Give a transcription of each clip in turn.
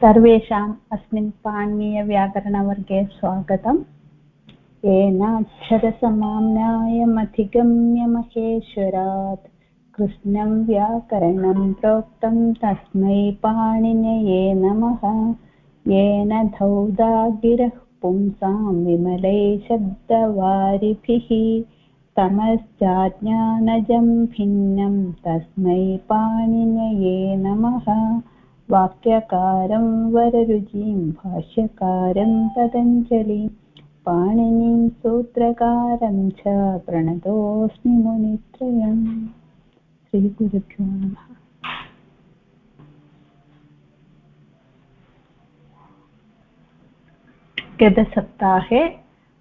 सर्वेषाम् अस्मिन् पाणिनीयव्याकरणवर्गे स्वागतम्। येनाक्षरसमाम्नायमधिगम्य महेश्वरात् कृष्णं व्याकरणं प्रोक्तं तस्मै पाणिनये नमः। येन धौदागिरः पुंसां विमले शब्दवारिभिः तमश्चाज्ञानजं भिन्नं तस्मै पाणिनये नमः। वाक्यकारं वररुचिं, भाष्यकारं पतञ्जलि, पाणिनिं सूत्रकारं च प्रणतोऽस्मि मुनित्रयम्। श्रीगुरुभ्यो नमः। गतसप्ताहे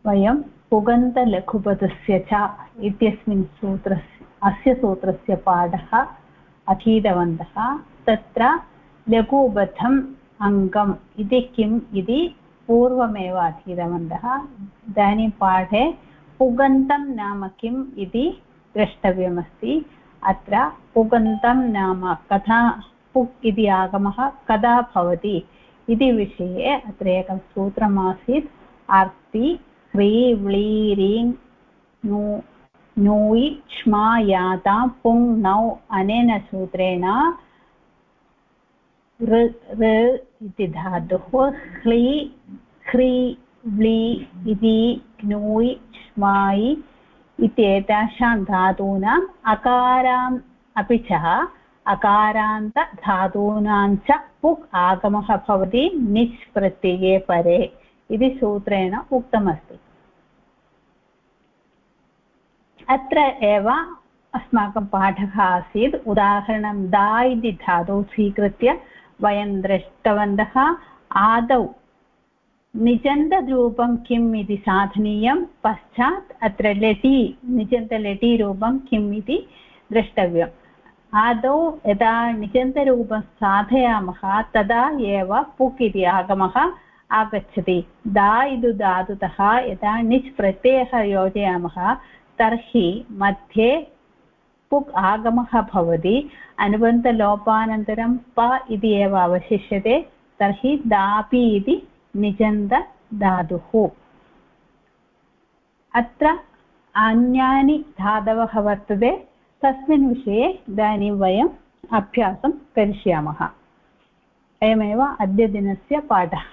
वयं पुगन्तलघुपदस्य च इत्यस्मिन् सूत्रस्य अस्य सूत्रस्य पाठः अधीतवन्तः, तत्र लघुबद्धम् अङ्गम् इति किम् इति पूर्वमेव अधीतवन्तः इदानीं पाठे पुगन्तं नाम किम् इति द्रष्टव्यमस्ति अत्र पुगन्तं नाम कथा पुक् इति आगमः कदा भवति इति विषये अत्र एकं सूत्रमासीत् अर्ति ह्री व्लीरिङ् नु नूयि क्ष्मा याता पुङ् नौ अनेन सूत्रेण ऋ इति धातुः ह्ली ह्री व्ली इति gnूयि श्मायि इत्येतासां धातूनाम् अकाराम् अपि च अकारान्तधातूनां च पुक् आगमः भवति निच् प्रत्यये परे इति सूत्रेण उक्तमस्ति। अत्र एव अस्माकं पाठः आसीत्। उदाहरणं दा इति धातुः स्वीकृत्य वयं दृष्टवन्तः आदौ। निजन्तरूपं किम् इति साधनीयं, पश्चात् अत्र लटि, निजन्तलटिरूपं किम् इति द्रष्टव्यम्। आदौ यदा निजन्तरूपं साधयामः, तदा एव पुक् इति आगमः आगच्छति। दा इति धातुतः यदा निच् प्रत्ययः योजयामः, तर्हि मध्ये पुक् आगमः भवति। अनुबन्धलोपानन्तरं प इति एव अवशिष्यते। तर्हि दापि इति निजन्तधातुः। अत्र अन्यानि धातवः वर्तते। तस्मिन् विषये इदानीं वयम् अभ्यासं करिष्यामः। अयमेव अद्यदिनस्य पाठः।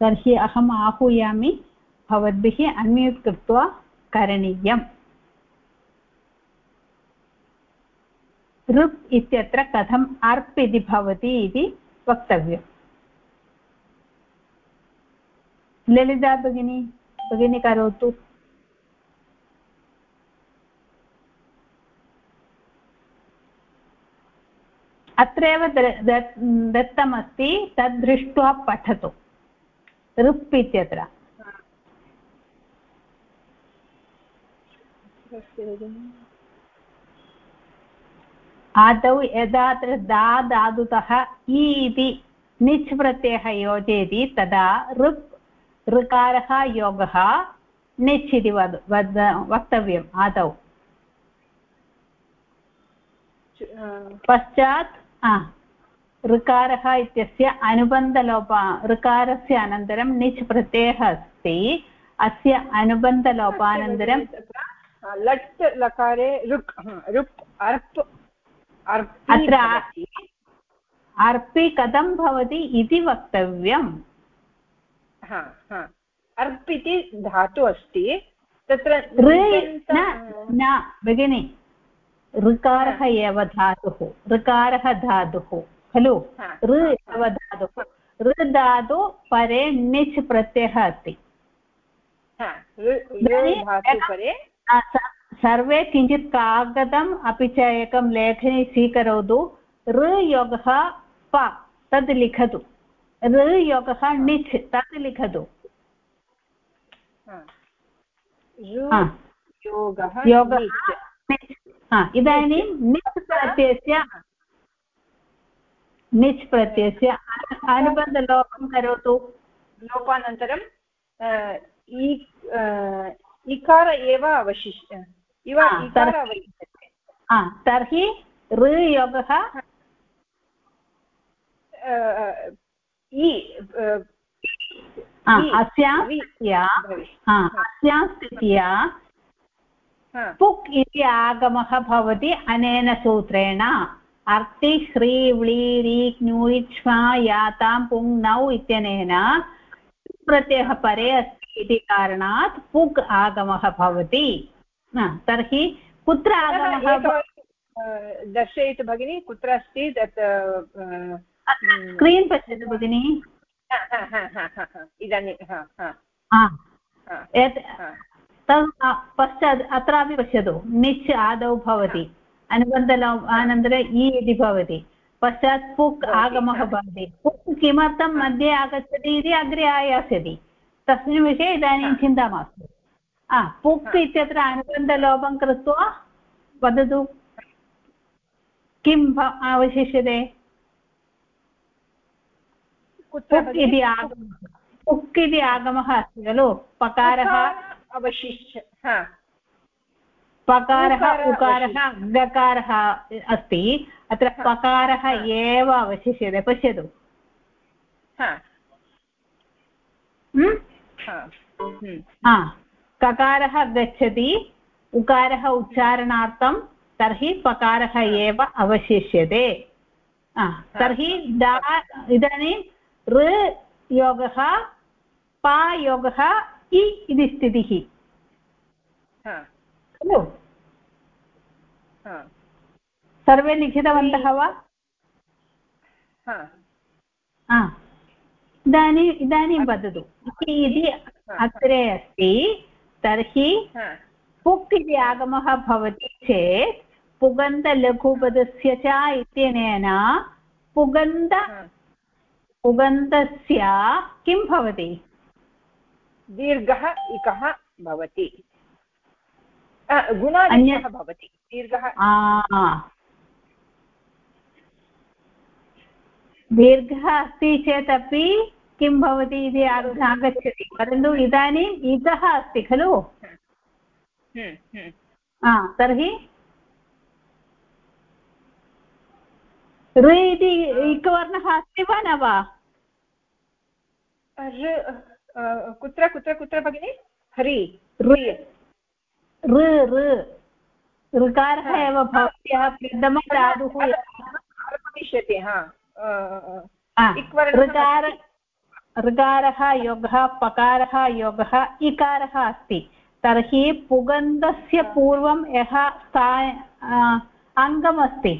तर्हि अहम् आहूयामि भवद्भिः अन्म्यूट् कृत्वा करणीयम्। ऋप् इत्यत्र कथम् अर्प् इति भवति इति वक्तव्यम्। ललिता भगिनी भगिनी करोतु। अत्रैव दत्तमस्ति, तद् दृष्ट्वा पठतु। ऋप् इत्यत्र। आदौ यदा अत्र दा धातुतः इ इति निच् प्रत्ययः योजयति तदा ऋक् ऋकारः योगः निच् इति वद् वद वक्तव्यम् आदौ। पश्चात् ऋकारः इत्यस्य अनुबन्धलोप ऋकारस्य अनन्तरं निच् प्रत्ययः अस्ति। अस्य अनुबन्धलोपानन्तरं लट् लकारे ऋक् ऋक् अर्प् अत्र अर्पि कथं भवति इति वक्तव्यम्। अर्प् इति धातु अस्ति। तत्र न भगिनि। ऋकारः एव धातुः। ऋकारः धातुः। खलु? ऋ एव धातुः। ऋ धातु परे णिच् प्रत्ययः अस्ति। सर्वे किञ्चित् कागदम् अपि च एकं लेखनी स्वीकरोतु। ऋ योगः प तद् लिखतु। ऋ योगः णिच्। तत् लिखतु इदानीं निच् प्रत्ययस्य निच् प्रत्ययस्य अनुबन्धलोपं करोतु। लोपानन्तरं इकार एव अवशिष्य इव तर्हि ऋ योगः अस्यां स्थित्या अस्यां स्थित्या पुक् इति आगमः भवति अनेन सूत्रेण। अर्ति ह्री व्ली री क्ष्मा यातां पुङ् नौ इत्यनेन प्रत्ययः परे अस्ति इति कारणात् पुक् आगमः भवति। तर्हि कुत्र आगमः? दर्शयतु भगिनि कुत्र अस्ति तत् स्क्रीन् पश्यतु भगिनि। इदानीं तद् पश्चात् अत्रापि पश्यतु। निच् आदौ भवति। अनुबन्धल अनन्तरम् इ इति भवति। पश्चात् पुक् आगमः भवति। पुक् किमर्थं मध्ये आगच्छति इति अग्रे आयास्यति। तस्मिन् विषये इदानीं चिन्ता मास्तु। पुक् इत्यत्र अनुबन्धलोपं कृत्वा वदतु किम् अवशिष्यते पुक् इति आगमः पुक् इति आगमः अस्ति खलु पकारः अवशिष्य पकारः उकारः गकारः अस्ति अत्र पकारः एव अवशिष्यते पश्यतु ककारः गच्छति उकारः उच्चारणार्थं तर्हि पकारः एव अवशिष्यते। तर्हि दा इदानीं ऋ योगः पा योगः इ इति स्थितिः। खलु? सर्वे लिखितवन्तः वा? इदानीम् इदानीं वदतु। इति अग्रे अस्ति। तर्हि पुक् इति आगमः भवति चेत् पुगन्तलघुपदस्य च इत्यनेन पुगन्त पुगन्तस्य किं भवति? दीर्घः इकः भवति। गुणादेशः भवति। दीर्घः दीर्घः अस्ति चेदपि किं भवति इति आगच्छति। परन्तु इदानीम् इतः अस्ति खलु। हम्म, हम्म। तर्हि ऋ इति एकवर्णः अस्ति वा न वा? कुत्र कुत्र कुत्र भगिनि? हरि ऋकारः एव भवत्याः प्रथमधातुः भविष्यति ऋकार ऋकारः योगः पकारः योगः इकारः अस्ति। तर्हि पुगन्धस्य पूर्वं यः स्था अङ्गमस्ति।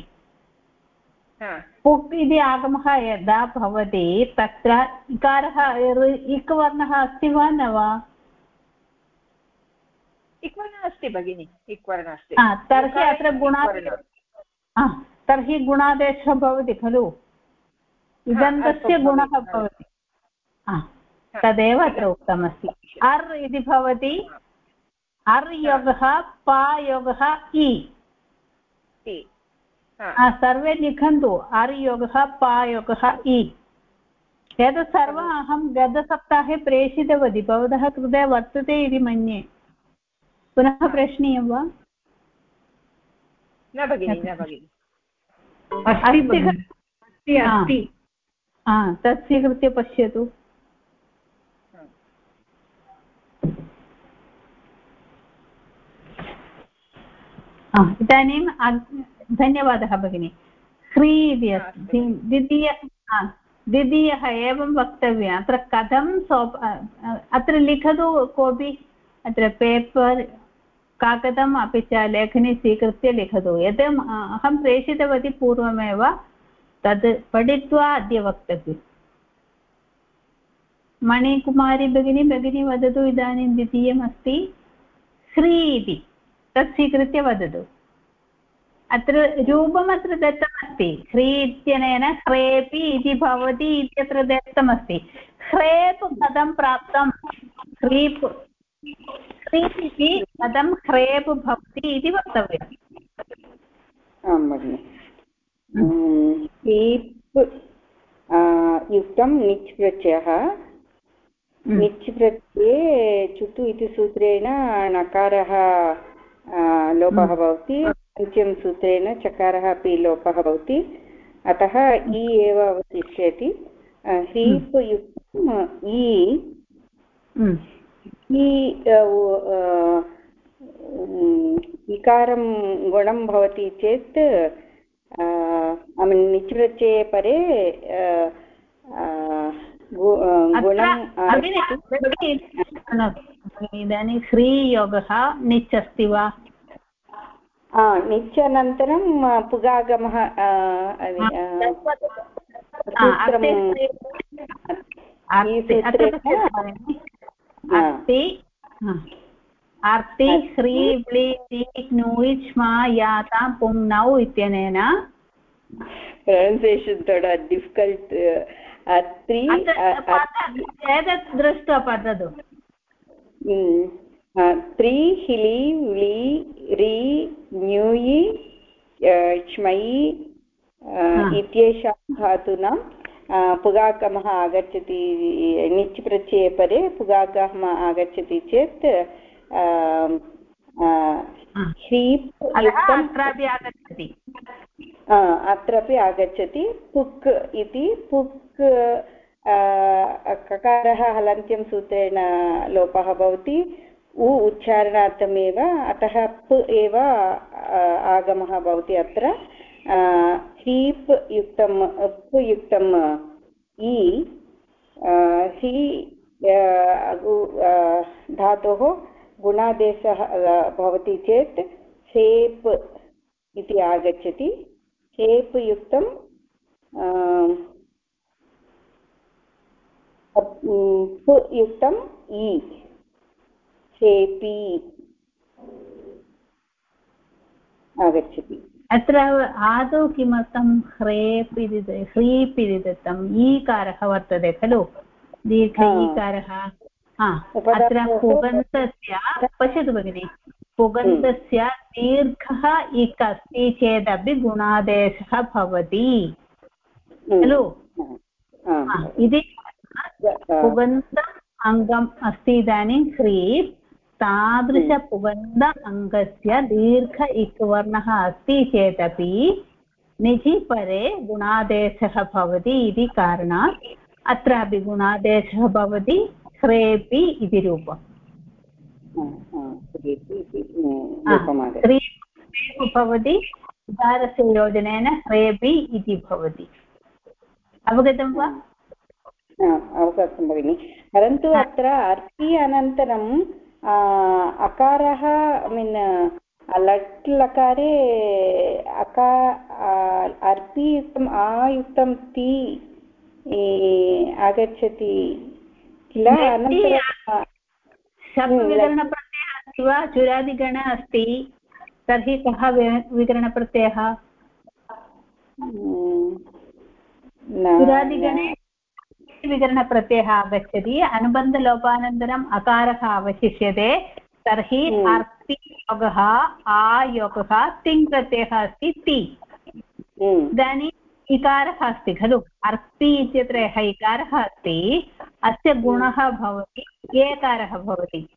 पुक् इति आगमः यदा भवति तत्र इकारः इक् वर्णः अस्ति वा न वा? इक् वर्णः अस्ति भगिनि इक् वर्णः अस्ति तर्हि अत्र गुणादेश तर्हि गुणादेशः भवति खलु। इदन्तस्य गुणः भवति। तदेव अत्र उक्तमस्ति। अर् इति भवति अर् योगः पा योगः इ। सर्वे लिखन्तु अर् योगः पा योगः इ। एतत् सर्वम् अहं गतसप्ताहे प्रेषितवती भवतः कृते वर्तते इति मन्ये। पुनः प्रेषणीयं वा? न भगिनि न भगिनि। तत् स्वीकृत्य पश्यतु। इदानीं धन्यवादः भगिनि। ह्री इति अस्ति द्वितीय द्वितीयः एवं वक्तव्यम् अत्र कथं सोप् अत्र लिखतु कोऽपि अत्र पेपर् कागदम् अपि च लेखनी स्वीकृत्य लिखतु। यत् अहं प्रेषितवती पूर्वमेव तद् पठित्वा अद्य वक्तव्यम् मणिकुमारी भगिनी भगिनी वदतु इदानीं द्वितीयमस्ति। ह्री इति तत् स्वीकृत्य वदतु। अत्र रूपमत्र दत्तमस्ति। ह्री इत्यनेन ह्रेपि इति भवति इत्यत्र दत्तमस्ति। ह्रेप् कथं प्राप्तं। ह्रीप् ह्रीप् इति कथं ह्रेप् भवति इति वक्तव्यम्। आं भगिनि ह्रीप् युक्तं निच् प्रत्ययः निच् प्रत्यये चुतु इति सूत्रेण नकारः लोपः भवति अन्त्यं सूत्रेण चकारः अपि लोपः भवति अतः इ एव अवशिष्यति ह्रीप् युक्तं इ इकारं गुणं भवति चेत् ऐ मीन् निच्प्रत्यये परे गुणं इदानीं श्रीयोगः निच् अस्ति वा निच् अनन्तरं पुगागमः अस्ति अर्ति ह्री व्लि टिक् मा यातां पुङ्नौ इत्यनेन प्रनौन्सियेशन् थोडा डिफिकल्ट् अत्रि दृष्ट्वा पठतु त्रि हिलि व्लि रि न्यूयि क्ष्मयि इत्येषां धातूनां पुगागमः आगच्छति निच् प्रत्यये परे पुगागमः आगच्छति चेत् अत्रापि आगच्छति अत्रापि आगच्छति पुक् इति पुक् ककारः हलन्त्यं सूत्रेण लोपः भवति उ उच्चारणार्थमेव अतः प एव आगमः भवति अत्र हीप् युक्तम् अप् युक्तम् इ हि धातोः गुणादेशः भवति चेत् सेप् इति आगच्छति। सेप् युक्तं युक्तम् इ सेपि आगच्छति। अत्र आदौ किमर्थं ह्रेप् इति ह्रीप् इति दत्तम्? ईकारः वर्तते खलु? दीर्घ ईकारः। अत्र पुगन्तस्य पश्यतु भगिनि पुगन्तस्य दीर्घः इक् अस्ति चेदपि गुणादेशः भवति। खलु? इति पुगन्तम् अङ्गम् अस्ति इदानीं ह्रीप् तादृशपुगन्ध अङ्गस्य दीर्घ इक् वर्णः अस्ति चेदपि निधि परे गुणादेशः भवति इति कारणात् अत्रापि गुणादेशः भवति। ह्रेपि इति रूपम् भवति उदारस्य योजनेन ह्रेपि इति भवति अवगतं वा? अवगतं भगिनि परन्तु अत्र अर्पि अनन्तरं अकारः ऐ मीन् लट् लकारे अका अर्पियुक्तम् आयुक्तं ति आगच्छति किल शब्दविकरणप्रत्ययः अस्ति वा चुरादिगण अस्ति तर्हि कः विकरणप्रत्ययः चुरादिगणे विकरणप्रत्ययः आगच्छति अनुबन्धलोपानन्तरम् अकारः अवशिष्यते तर्हि अर्तियोगः आयोगः तिङ् प्रत्ययः अस्ति ति इदानीम् इकारः अस्ति खलु? अर्ति इत्यत्र यः इकारः अस्ति अस्य गुणः भवति एकारः भवति।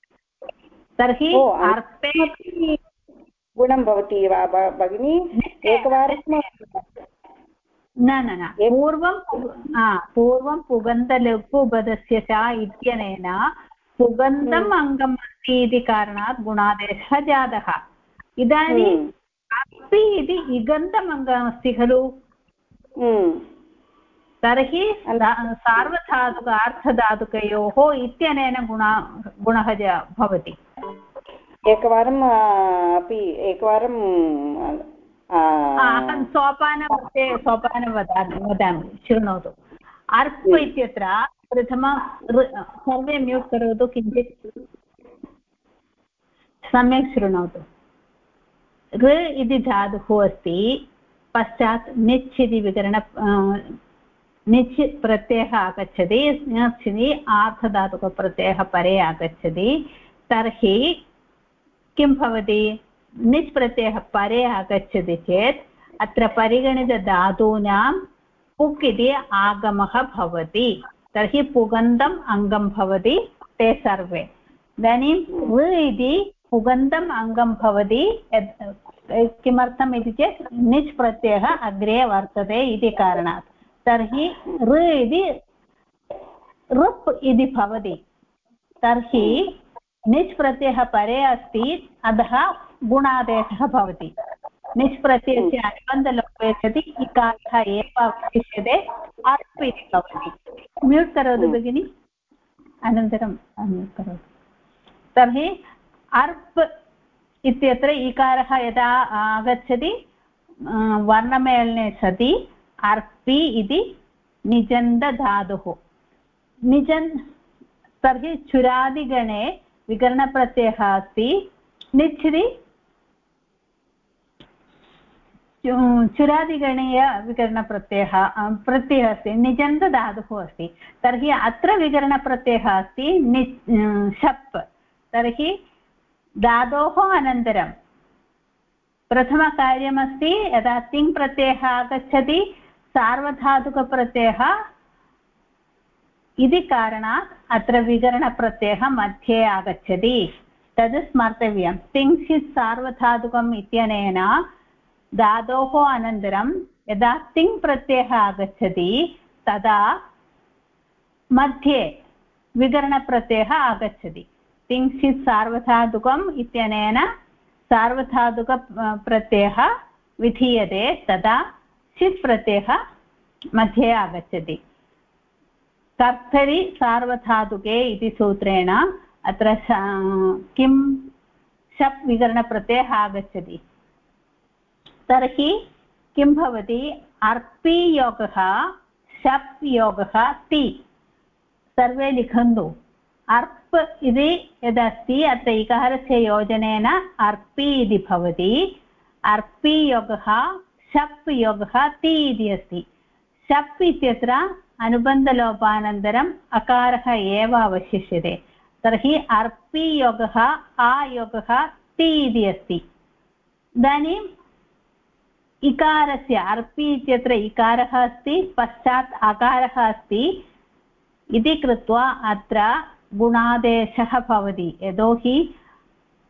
तर्हि अर्थे गुणं भवति वा भगिनि? एकवारं न न न पूर्वं पूर्वं पुगन्तलघुपदस्य च इत्यनेन पुगन्तम् अङ्गम् अस्ति इति कारणात् गुणादेशः जातः। इदानीम् अस्ति इति इगन्तम् अङ्गम् अस्ति खलु? तर्हि सार्वधातुक अर्थधातुकयोः इत्यनेन गुणा गुणः भवति. एकवारम् अपि एकवारं अहं सोपानमध्ये सोपानं वदामि वदामि शृणोतु. अर्प् इत्यत्र प्रथमं सर्वे म्यूट् करोतु किञ्चित् सम्यक् शृणोतु. ऋ इति धातुः अस्ति पश्चात् निच् इति विकरण निच् प्रत्ययः आगच्छति इति आर्थधातुकप्रत्ययः परे आगच्छति, तर्हि किं भवति? निच् प्रत्ययः परे आगच्छति चेत् अत्र परिगणितधातूनां पुक् इति आगमः भवति, तर्हि पुगन्तम् अङ्गं भवति ते सर्वे. इदानीं इति पुगन्तम् अङ्गं भवति किमर्थम् इति चेत् निच् प्रत्ययः अग्रे वर्तते इति कारणात्। तर्हि ऋ इति ऋप् इति भवति। तर्हि निच् प्रत्ययः परे अस्ति, अतः गुणादेशः भवति। निच् प्रत्ययस्य अनुबन्धलोपे सति इकारः एव अवशिष्यते अर्प् इति भवति। म्यूट् करोतु भगिनि। अनन्तरं करोतु। तर्हि अर्प् इत्यत्र इकारः यदा आगच्छति वर्णमेलने सति, अर्पि इति निजन्तधातुः निजन्, तर्हि चुरादिगणे विकरणप्रत्ययः अस्ति। निच्छिति चुरादिगणीय विकरणप्रत्ययः प्रत्ययः अस्ति। निजन्तधातुः अस्ति। तर्हि अत्र विकरणप्रत्ययः अस्ति नि शप्। तर्हि धातोः अनन्तरं प्रथमकार्यमस्ति यदा तिङ् प्रत्ययः आगच्छति सार्वधातुकप्रत्ययः इति कारणात् अत्र विकरणप्रत्ययः मध्ये आगच्छति तद् स्मर्तव्यं तिङ्क्षित् सार्वधातुकम् इत्यनेन धातोः अनन्तरं यदा तिङ् प्रत्ययः आगच्छति तदा मध्ये विकरणप्रत्ययः आगच्छति तिङ्क्षित् सार्वधातुकम् इत्यनेन सार्वधातुक प्रत्ययः विधीयते तदा षित् प्रत्ययः मध्ये आगच्छति। कर्तरि सार्वधातुके इति सूत्रेण अत्र किं शप् विकरणप्रत्ययः आगच्छति। तर्हि किं भवति? अर्पियोगः, शप् योगः, ति। सर्वे लिखन्तु। अर्प् इति यदस्ति अत्र इकारस्य योजनेन अर्पि इति भवति। अर्पियोगः शप् योगः, ति इति अस्ति। शप् इत्यत्र अनुबन्धलोपानन्तरम् अकारः एव अवशिष्यते। तर्हि अर्पियोगः आयोगः ति इति अस्ति। इदानीम् इकारस्य, अर्पि इत्यत्र इकारः अस्ति, पश्चात् अकारः अस्ति। इति कृत्वा अत्र गुणादेशः भवति। यतोहि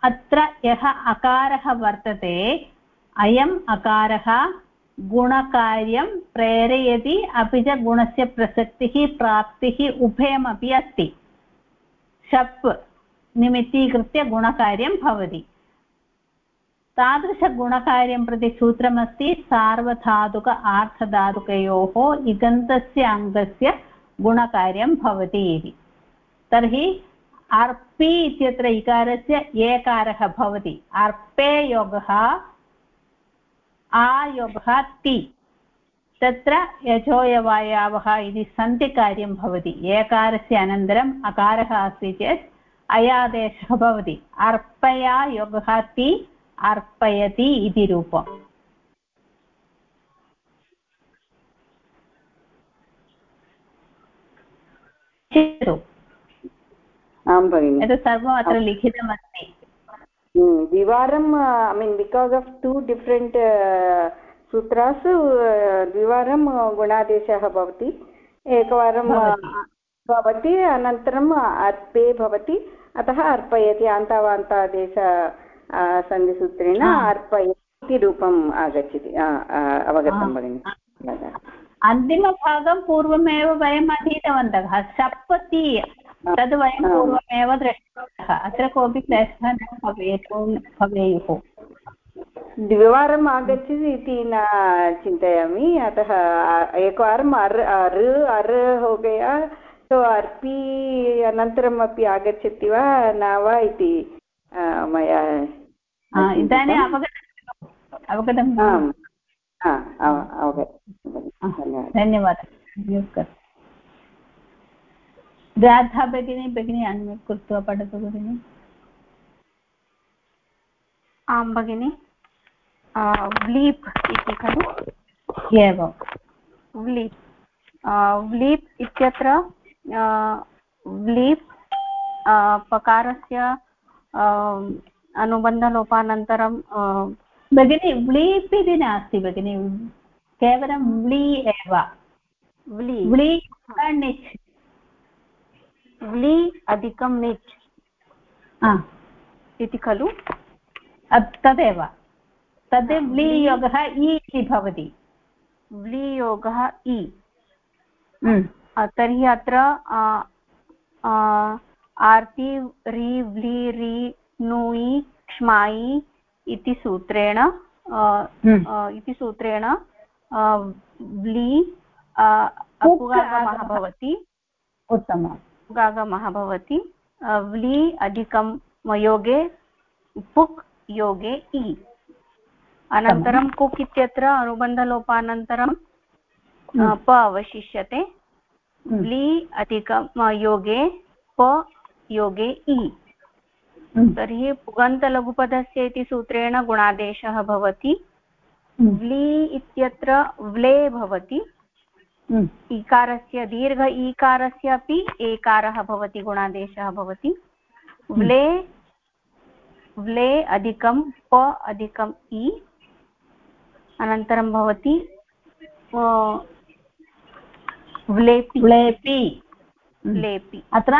अत्र यः अकारः वर्तते, अयम् अकारः गुणकार्यं प्रेरयति, अपि च गुणस्य प्रसक्तिः, प्राप्तिः उभयमपि अस्ति। शप् निमित्तीकृत्य गुणकार्यं भवति। तादृशगुणकार्यं प्रति सूत्रमस्ति सार्वधातुक आर्थधातुकयोः इगन्तस्य अङ्गस्य गुणकार्यं भवति इति। तर्हि अर्पि इत्यत्र इकारस्य एकारः भवति। अर्पे योगः आयोगः ति। तत्र यजोयवायावः इति सन्धिकार्यं भवति। एकारस्य अनन्तरम् अकारः अस्ति चेत् अयादेशः भवति। अर्पया योगः, ति, अर्पयति इति रूपम्। आं भगिनि। एतत् सर्वम् अत्र लिखितमस्ति। द्विवारं I mean because of two different सूत्रासु द्विवारं गुणादेशः भवति। एकवारं भवति। अनन्तरम् अर्पे भवति। अतः अर्पयति अन्तावान्तादेश सन्धिसूत्रेण अर्पयति इति रूपम् आगच्छति अवगतं भगिनि। अन्तिमभागं पूर्वमेव वयम् अधीतवन्तः। सप्पति तद् वयं पूर्वमेव दृष्टवन्तः। अत्र कोऽपि क्लेशः न भवेत् भवेयुः। द्विवारम् आगच्छति इति न चिन्तयामि। अतः एकवारम् अर् अर् अर् हो गया सो अर्पि अनन्तरम् अपि आगच्छति वा न वा इति मया इदानीम् अवगतम्। अवगतम्। अवगतं धन्यवादः। राधा भगिनी भगिनी अन्म्यूट् कृत्वा पठतु भगिनि आं भगिनि व्लीप् इति खलु एवं व्लीप् व्लीप् इत्यत्र व्लीप् पकारस्य अनुबन्धलोपानन्तरं भगिनि व्लीप् इति नास्ति भगिनि केवलं व्ली एव व्ली व्ली निच् व्लि अधिकं निच् इति खलु? तदेव। तद् व्लीयोगः इ इति भवति। व्लीयोगः इ हम्म। तर्हि अत्र आर्ति रि व्लि रि नुयि क्ष्मायि इति सूत्रेण हम्म। इति सूत्रेण व्लि। भवति। उत्तमम्। पुगागमः भवति व्लि अधिकं योगे पुक् योगे इ अनन्तरं कुक् इत्यत्र अनुबन्धलोपानन्तरं। प अवशिष्यते। ब्लि अधिकं योगे प योगे इ। तर्हि पुगन्तलघुपदस्य इति सूत्रेण गुणादेशः भवति। व्लि इत्यत्र व्ले भवति हम्म। इकारस्य दीर्घ ईकारस्य अपि एकारः भवति गुणादेशः भवति। व्ले व्ले अधिकं प अधिकम् इ अनन्तरं भवति व्लेपि। व्लेपि। हम्म। व्लेपि। अत्र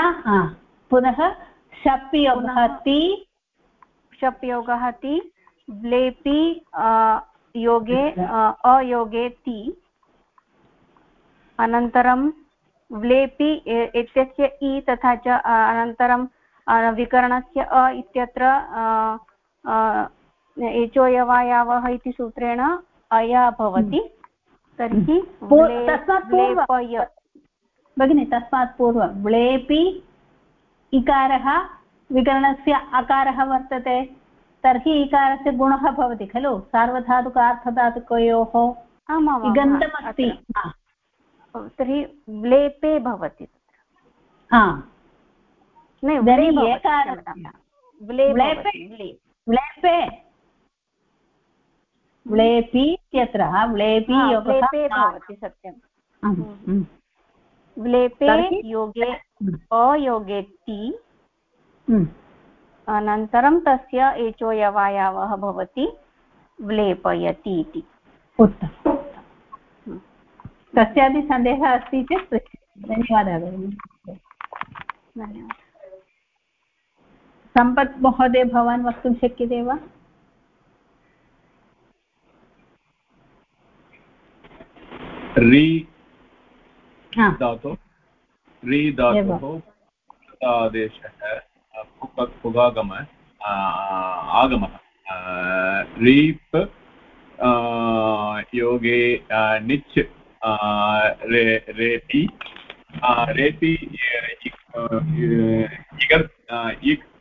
पुनः शप् योगः ति शप् योगः ति व्लेपि योगे अयोगे ति। अनन्तरं व्लेपि इत्यस्य इ तथा च अनन्तरं विकरणस्य अ इत्यत्र एचोयवायावः इति सूत्रेण अय भवति। तर्हि व्लेपय। भगिनि तस्मात् पूर्वं व्लेपि इकारः विकरणस्य अकारः वर्तते। तर्हि इकारस्य गुणः भवति खलु? सार्वधातुक अर्थधातुकयोः इगन्तमस्ति। तर्हि व्लेपे भवति हा। व्लेपे। व्लेपि। इत्यत्र व्लेपे मा- भवति सत्यं। हम्म, हम्म, व्लेपे तर्हि? योगे हम्म, अयोगे ति हम्म। अनन्तरं तस्य एचोयवायावः भवति व्लेपयति इति। उत्तमम्। कस्यापि सन्देहः अस्ति चेत् पृच्छतु धन्यवादः। भगिनि धन्यवादः सम्पत् महोदय भवान् वक्तुं शक्यते वा? रि हा, धातु। रि धातुः आदेशः पुगागम आगमः। रीप् योगे निच् रे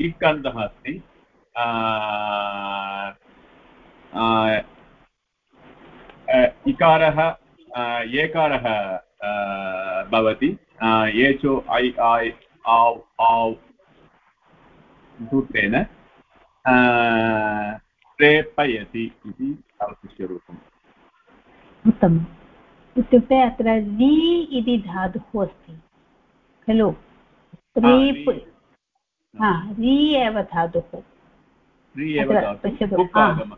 इक् अन्तः अस्ति आ, आ, अ, इकारः एकारः भवति एचो ऐ ऐ आव् आव् सूत्रेण प्रेपयति इति उत्तमम्। इत्युक्ते अत्र री इति धातुः अस्ति खलु रीप्। हा री एव धातुः। पश्यतु। पुक्कागमः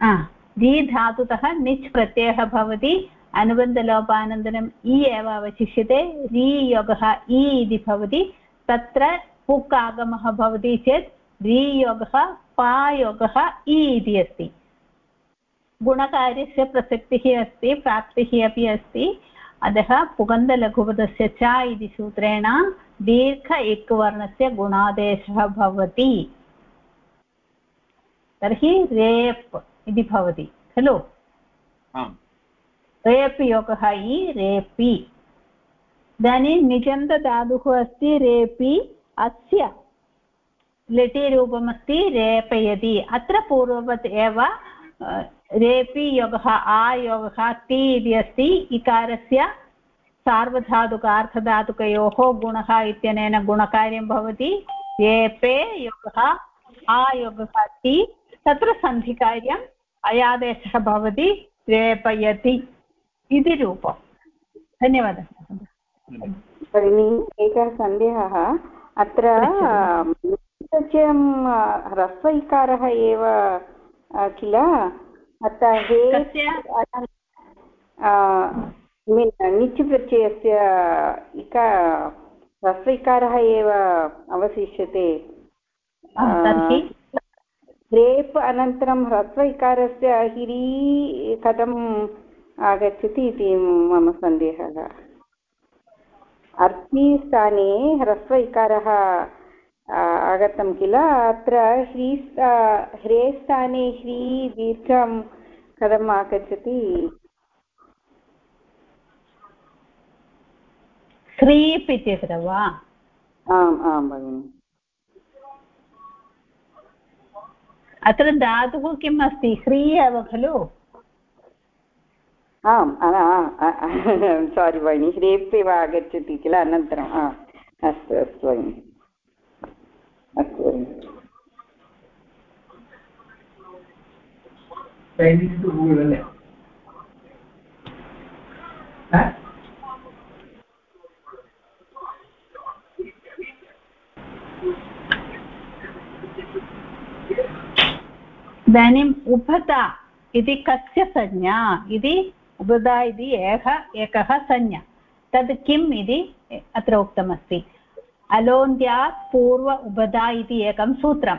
हा। री धातुतः निच् प्रत्ययः भवति। अनुबन्धलोपानन्तरम् इ एव अवशिष्यते। री योगः इ इति भवति। तत्र पुक् आगमः भवति चेत् री योगः पायोगः इ इति अस्ति। गुणकार्यस्य प्रसक्तिः अस्ति प्राप्तिः अपि अस्ति। अतः पुगन्धलघुपदस्य च इति सूत्रेण दीर्घ इक् वर्णस्य गुणादेशः भवति। तर्हि रेप् इति भवति खलु? रेप् योगः इ रेपि। इदानीं निजन्तधातुः अस्ति रेपि। अस्य लिटिरूपमस्ति रेपयति। अत्र पूर्ववत् एव रेपि योगः आयोगः ति इति अस्ति इकारस्य सार्वधातुकार्थधातुकयोः गुणः इत्यनेन गुणकार्यं भवति। रेपे योगः आयोगः ति तत्र सन्धिकार्यम् अयादेशः भवति। रेपयति इति रूपम्। धन्यवादः। भगिनी एकः सन्देहः अत्र ह्रस्व इकारः एव किल? अत्र हे निच् प्रत्ययस्य इका ह्रस्वकारः एव अवशिष्यते। रेप् अनन्तरं ह्रस्व इकारस्य हिरी कथम् आगच्छति इति मम सन्देहः। अर्पि स्थाने ह्रस्व इकारः आगतं किल? अत्र ह्री ह्रे स्थाने ह्री दीर्घं कथम् आगच्छति? ह्रीप् इत्यत्र वा? आम् आं भगिनि। अत्र धातुः किम् अस्ति? ह्री एव खलु? आम् सारि भगिनि। ह्रेप् एव आगच्छति किल? अनन्तरम् अस्तु अस्तु भगिनि। अस्तु भगिनि इदानीम् उभता इति कस्य संज्ञा? इति उभता इति एक एकः संज्ञा। तद् किम् इति अत्र उक्तमस्ति। अलोन्त्यात् पूर्व उभदा इति एकं सूत्रं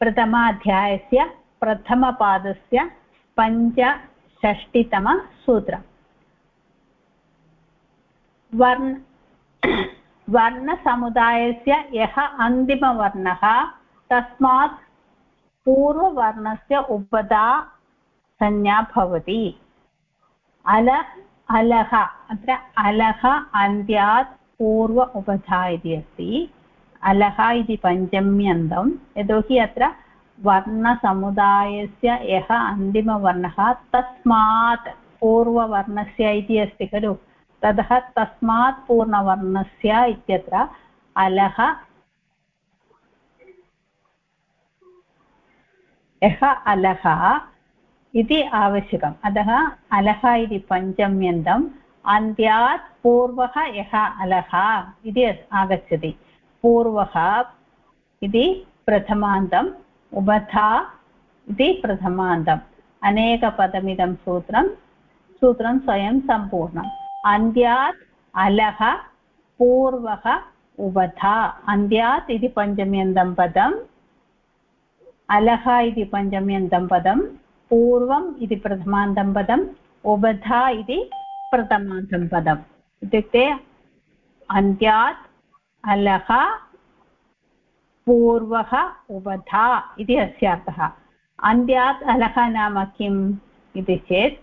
प्रथमाध्यायस्य प्रथमपादस्य पञ्चषष्टितमसूत्रम् वर्ण वर्णसमुदायस्य यः अन्तिमवर्णः, तस्मात् पूर्ववर्णस्य उपदा संज्ञा भवति। अल अलः अत्र अलः अन्त्यात् पूर्व उपधा इति अस्ति अलः इति पञ्चम्यन्तं यतोहि अत्र वर्णसमुदायस्य यः अन्तिमवर्णः तस्मात् पूर्ववर्णस्य इति अस्ति खलु। ततः तस्मात् पूर्णवर्णस्य इत्यत्र अलः यः अलः इति आवश्यकम्। अतः अलः इति पञ्चम्यन्तम् अन्त्यात् पूर्वः यः अलः इति आगच्छति। पूर्वः इति प्रथमान्तम्, उभथा इति प्रथमान्तम्। अनेकपदमिदं सूत्रं सूत्रं स्वयं सम्पूर्णम्। अन्त्यात् अलः, पूर्वः उभथा। अन्त्यात् इति पञ्चम्यन्तं पदं, अलः इति पञ्चम्यन्तं पदं, पूर्वम् इति प्रथमान्तं पदम् उबधा इति प्रथमान्तं पदम्। इत्युक्ते अन्त्यात् अलः पूर्वः उबधा इति अस्य अर्थः। अन्त्यात् अलः नाम किम् इति चेत्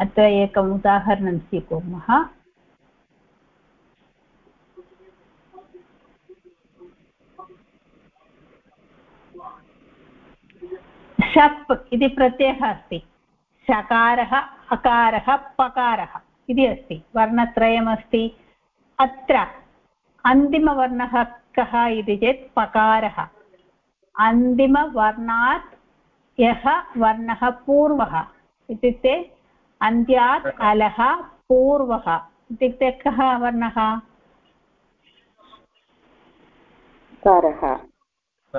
अत्र एकम् उदाहरणं स्वीकुर्मः। शप् इति प्रत्ययः अस्ति। शकारः अकारः पकारः इति अस्ति। वर्णत्रयमस्ति। अत्र अन्तिमवर्णः कः इति चेत् पकारः। अन्तिमवर्णात् यः वर्णः पूर्वः इत्युक्ते अन्त्यात् अलः पूर्वः। इत्युक्ते कः वर्णः?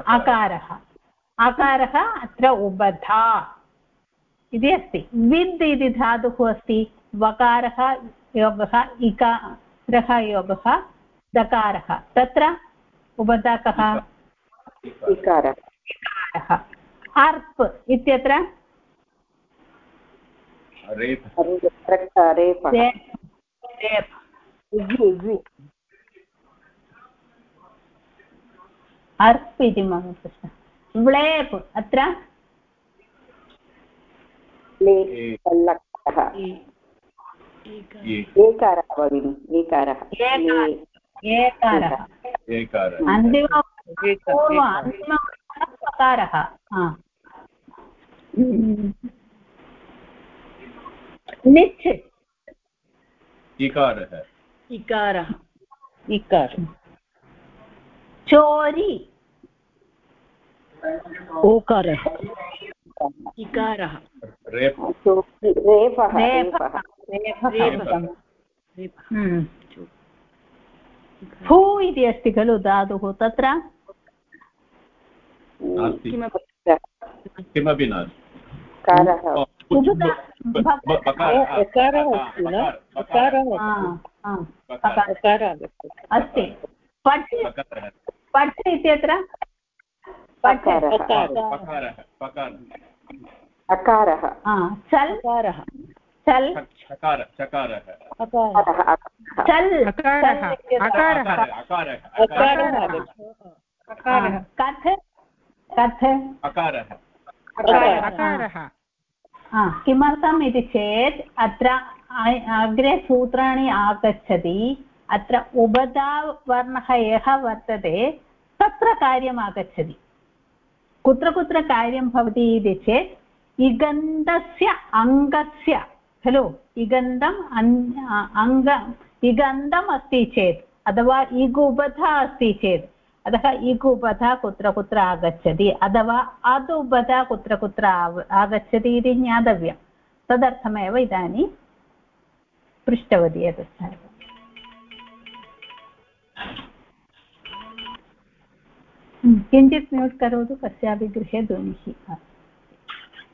अकारः। अकारः अत्र उबधा। इति अस्ति। विद् इति धातुः अस्ति वकारः योगः इकारः योगः दकारः। तत्र उबधा इकारः। अर्प् इत्यत्र? अर्प् इति मम प्रश्नः। व्लेप् अत्र? एकारः भगिनि एकारः। एकारः। अन्तिमकारः निच् इकारः। इकारः। इकारः। चोरी। ओकारः। इकारः फू इति अस्ति खलु धातुः तत्र किमपि अस्ति पट् पट् इत्यत्र पकारः पकारः पकारः अकारः। चल्। चल्। अकारः। अकारः, अकारः। चल्। अकारः चल्। अकारः। अकारः अकारः अकारः। आगच्छति हा, कथ? कथ? अकारः। अकारः। किमर्थम् इति चेत् अत्र अग्रे सूत्राणि आगच्छति। अत्र उपधावर्णः यः वर्तते तत्र कार्यम् आगच्छति कुत्र कुत्र कार्यं भवति इति चेत् इगन्धस्य अङ्गस्य, खलु? इगन्धम् अङ्ग इगन्धम् अस्ति चेत्, अथवा इगुबधा अस्ति चेत्, अतः इगुबधा कुत्र कुत्र आगच्छति, अथवा अदुबधा कुत्र कुत्र आगच्छति इति ज्ञातव्यं। तदर्थमेव इदानीं पृष्टवती एतत् सर्वम् किञ्चित् म्यूट् करोतु कस्यापि गृहे ध्वनिः।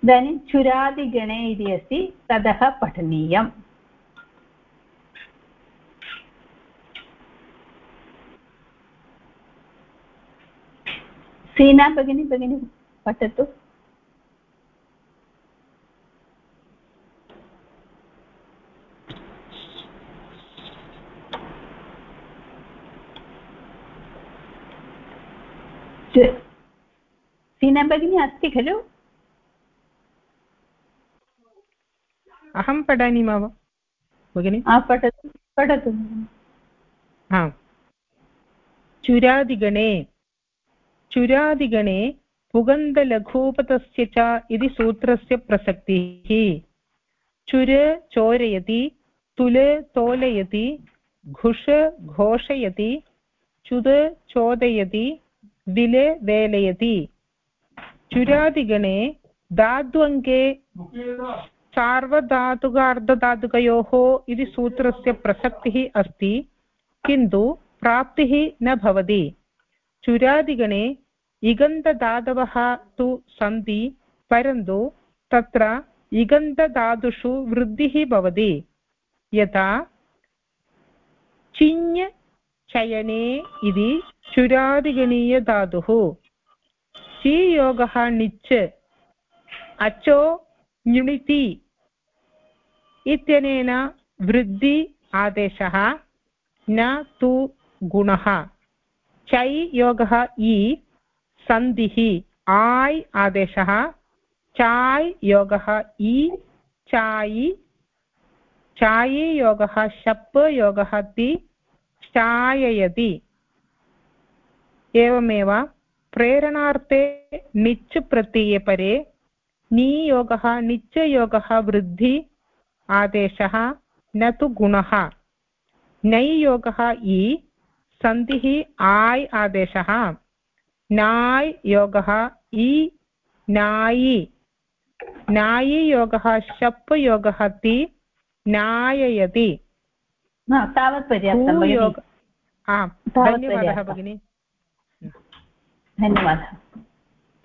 इदानीं चुरादिगणे इति अस्ति ततः पठनीयम् सीना भगिनी भगिनी पठतु चु- सीना भगिनी अस्ति खलु? अहं पठामि वा भगिनि। पठतु पठतु। हा चुरादिगणे चुरादिगणे पुगन्धलघूपतस्य च इति सूत्रस्य प्रसक्तिः। चुर चोरयति तुल तोलयति घुष घोषयति चुद चोदयति विल वेलयति। चुरादिगणे धाद्वङ्गे सार्वधातुकार्धधातुकयोः इति सूत्रस्य प्रसक्तिः अस्ति, किन्तु प्राप्तिः न भवति। चुरादिगणे इगन्धधातवः तु सन्ति, परन्तु तत्र इगन्धधातुषु वृद्धिः भवति। यथा, चिञ् चयने इति चुरादिगणीयधातुः। चीयोगः णिच् अचो ञुणिति इत्यनेन वृद्धि आदेशः। न तु गुणः। चै योगः इ। सन्धिः। आय् आदेशः। चाय् योगः इ। चायि। चायि योगः शप् योगः ति। चाययति। एवमेव। प्रेरणार्थे णिच् प्रत्यये परे नियोगः नित्ययोगः वृद्धि आदेशः न तु गुणः। नैयोगः इ सन्धिः आय् आदेशः। नाय् योगः इ नायि। नायि योगः शप् योगः ति नाययति। तावत् पर्याप्तं धन्यवादः। भगिनि। धन्यवादः।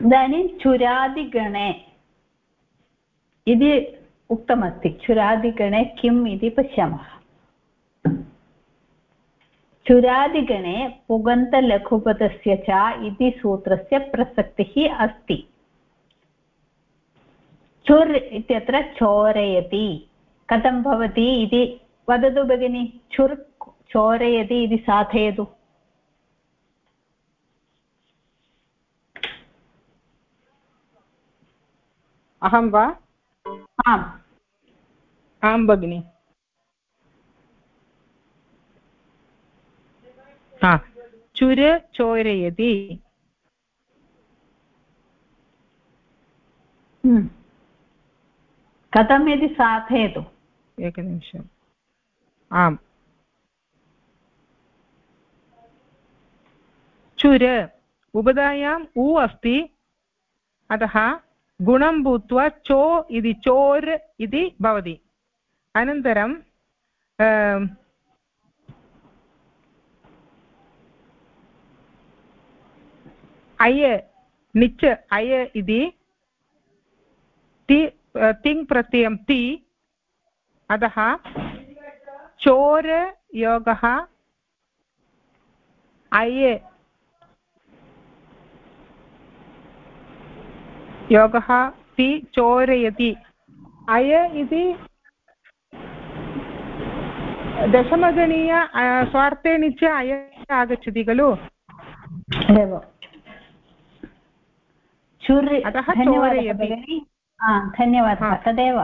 इदानीं चुरादिगणे, इति उक्तमस्ति, चुरादिगणे किम् इति पश्यामः। चुरादिगणे पुगन्तलघुपदस्य च इति सूत्रस्य प्रसक्तिः अस्ति। चुर् इत्यत्र चोरयति। कथं भवति इति वदतु भगिनि। चुर् चोरयति इति साधयतु। अहं वा? आम्। आं भगिनि। हा चुर चोरयति। हम्म। कथम् इति साधयतु। एकनिमिषम्। आम्। चुर उपधायाम् उ अस्ति। अतः गुणं भूत्वा चो इति चोर् इति भवति। अनन्तरं अय, निच् अय इति ति तिङ् प्रत्ययं ति, अतः चोरयोगः अय योगः ति चोरयति। अय इति दशमगणीय स्वार्थेन च अय आगच्छति खलु? एवं। चुर् अतः चोरयति। हा धन्यवादः। तदेव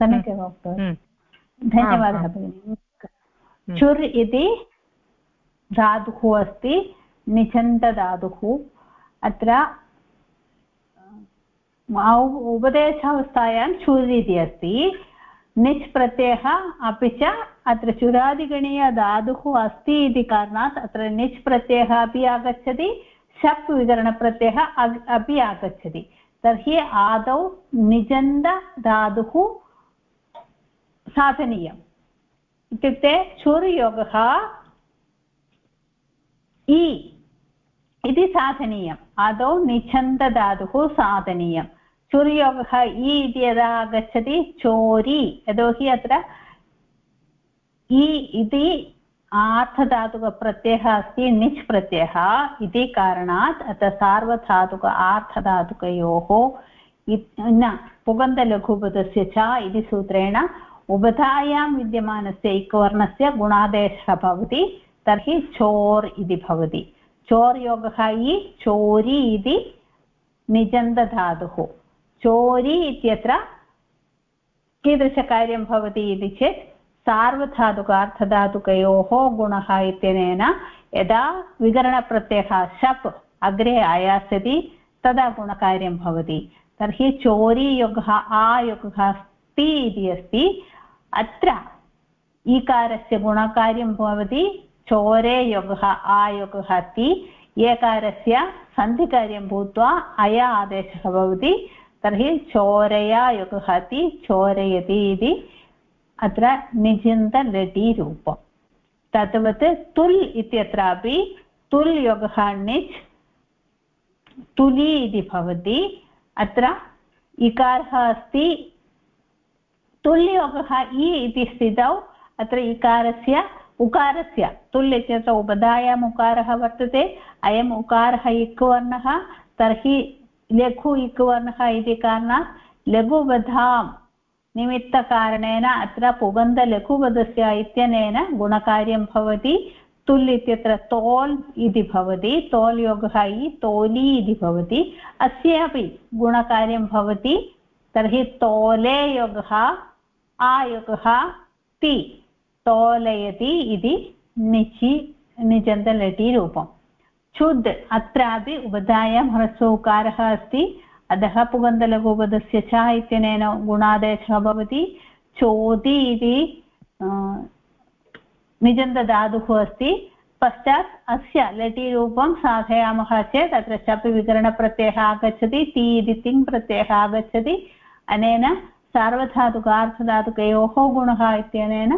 सम्यक् एव उक्तवती। हम्म, धन्यवादः हा। भगिनि। चुर् इति धातुः अस्ति निचन्तधातुः अत्र उपदेशावस्थायां चुर् इति अस्ति। निच् प्रत्ययः अपि च अत्र चुरादिगणीयधातुः अस्ति इति कारणात् अत्र निच् प्रत्ययः अपि आगच्छति, शप् विकरणप्रत्ययः अपि आगच्छति। तर्हि आदौ निजन्तधातुः साधनीयम्। इत्युक्ते चुर् इ इति साधनीयम्। आदौ निछन्दधातुः साधनीयं चुर्योगः इ इति यदा आगच्छति चोरि यतोहि अत्र इ इति आर्थधातुकप्रत्ययः अस्ति निच् प्रत्ययः इति कारणात् अत्र सार्वधातुक आर्थधातुकयोः न पुगन्तलघुपदस्य च इति सूत्रेण उभधायां विद्यमानस्य इकवर्णस्य गुणादेशः भवति तर्हि चोर् इति भवति चोर् योगः इ चोरि इति निजन्तधातुः चोरि इत्यत्र कीदृशकार्यं भवति इति चेत् सार्वधातुकार्थधातुकयोः गुणः इत्यनेन यदा विकरणप्रत्ययः शप् अग्रे आयास्यति, तदा गुणकार्यं भवति। तर्हि चोरीयोगः, आयोगः अस्ति इति अस्ति। अत्र ईकारस्य गुणकार्यं भवति, चोरे योगः, आयोगः ति एकारस्य सन्धिकार्यं भूत्वा अय आदेशः भवति। तर्हि चोरया योगः ति चोरयति इति अत्र निजिन्तलटि रूपम् तद्वत् तुल् इत्यत्रापि तुल् योगः णिच् तुलि इति भवति। अत्र इकारः अस्ति तुल्योगः इ इति स्थितौ, अत्र इकारस्य उकारस्य, तुल् इत्यत्र उपधायाम् उकारः वर्तते, अयम् उकारः तर्हि लघु इक्वर्णः इति कारणात् लघुवधां निमित्तकारणेन अत्र पुगन्धलघुपदस्य इत्यनेन गुणकार्यं भवति तुल् इत्यत्र तोल् इति भवति तोल् योगः इ तोली इति भवति अस्यापि गुणकार्यं भवति तर्हि तोले योगः आयोगः ति तोलयति इति निचि निजन्तलटि क्षुद् अत्रापि उपधायां ह्रस्वोकारः अस्ति। अधः पुगन्तलघुपदस्य च इत्यनेन गुणादेशः भवति। चोति इति निजन्तधातुः अस्ति। पश्चात् अस्य लटिरूपं साधयामः चेत् अत्र शपि विकरणप्रत्ययः आगच्छति। ति इति तिङ् प्रत्ययः आगच्छति। अनेन सार्वधातुकार्थधातुकयोः गुणः इत्यनेन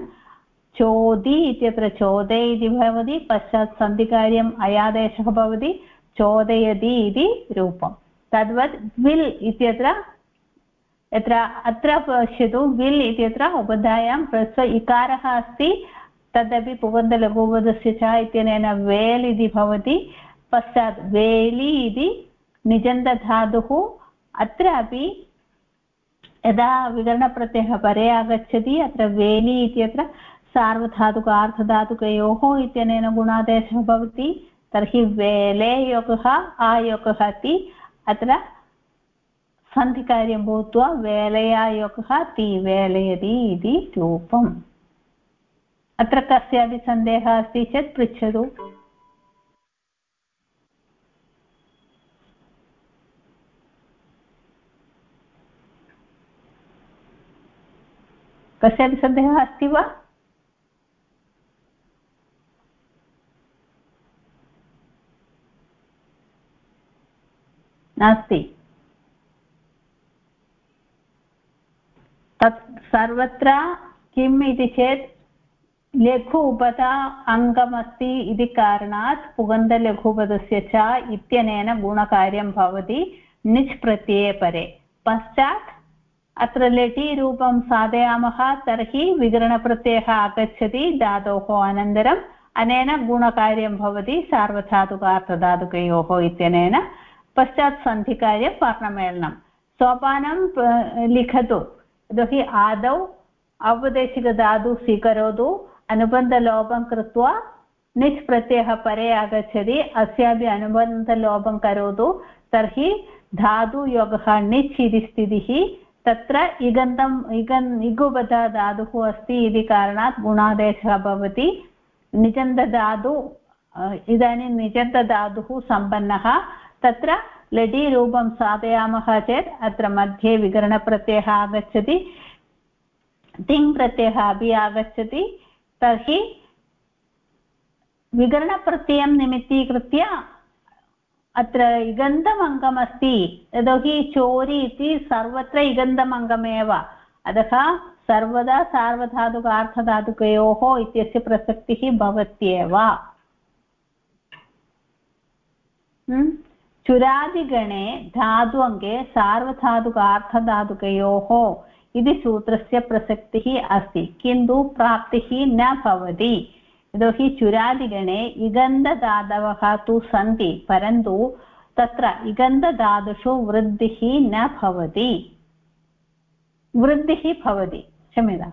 चोदि इत्यत्र चोदे इति भवति, पश्चात् सन्धिकार्यम् अयादेशः भवति चोदयति इति रूपं तद्वत् विल् इत्यत्र, यत्र अत्र पश्यतु विल् इत्यत्र उपधायां ह्रस्व इकारः अस्ति, तदपि पुगन्तलघुपदस्य च इत्यनेन वेल् इति भवति, पश्चात् वेलि इति निजन्तधातुः अत्रापि यदा विकरणप्रत्ययः परे आगच्छति, अत्र वेलि इत्यत्र सार्वधातुकार्थधातुकयोः इत्यनेन गुणादेशः भवति। तर्हि वेले योगः आयोगः इति अत्र सन्धिकार्यं भूत्वा वेलया योगः ति वेलयति इति रूपम्। अत्र कस्यापि सन्देहः अस्ति चेत् पृच्छतु। कस्यापि सन्देहः अस्ति वा? नास्ति। तत् सर्वत्र किम् इति चेत् लघु उपधा अङ्गमस्ति इति कारणात् पुगन्धलघुपदस्य च इत्यनेन गुणकार्यं भवति निच् प्रत्यये परे। पश्चात् अत्र लटीरूपं साधयामः, तर्हि विकरणप्रत्ययः आगच्छति धातोः अनन्तरम्। अनेन गुणकार्यं भवति सार्वधातुकार्थधातुकयोः इत्यनेन। पश्चात् सन्धिकार्यं वर्णमेलनं सोपानं लिखतु। यतोहि आदौ औपदेशिकधातु स्वीकरोतु। अनुबन्धलोपं कृत्वा निच् प्रत्ययः परे आगच्छति। अस्यापि अनुबन्धलोपं करोतु। तर्हि धातुयोगः निच् इति स्थितिः तत्र इगन्तम्, इगन्, इगुबध धातुः अस्ति इति कारणात् गुणादेशः भवति। निजन्तधातु इदानीं निजन्तधातुः सम्पन्नः। तत्र लडीरूपं साधयामः चेत् अत्र मध्ये विकरणप्रत्ययः आगच्छति तिङ् प्रत्ययः अपि आगच्छति, तर्हि विकरणप्रत्ययं निमित्तीकृत्य अत्र अङ्गमस्ति यतोहि चोरि इति सर्वत्र अङ्गमेव अतः सर्वदा सार्वधातुकार्थधातुकयोः इत्यस्य प्रसक्तिः भवत्येव। चुरादिगणे धातु अङ्गे सार्वधातुकार्थधातुकयोः इति सूत्रस्य प्रसक्तिः अस्ति। किन्तु प्राप्तिः न भवति। यतोहि चुरादिगणे इगन्धधातवः तु सन्ति, परन्तु तत्र इगन्धधातुषु वृद्धिः न भवति। वृद्धिः भवति। क्षम्यता।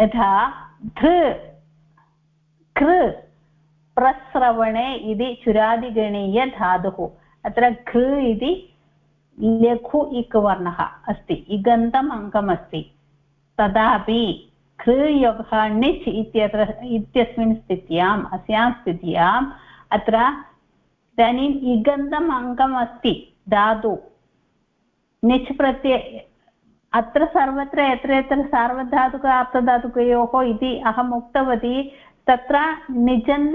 यथा धृ, कृ प्रस्रवणे इति चुरादिगणीयधातुः अत्र घृ इति लघु इक् वर्णः अस्ति, इगन्तम् अङ्कमस्ति तथापि घृयोगः णिच् इत्यत्र, इत्यस्मिन् स्थित्याम्, अस्यां स्थित्याम्, अत्र इदानीम् इगन्तम् अङ्कम् धातु। निच् प्रत्यय, अत्र सर्वत्र, यत्र यत्र सार्वधातुक अर्थधातुकयोः इति अहम् उक्तवती तत्र निजन्त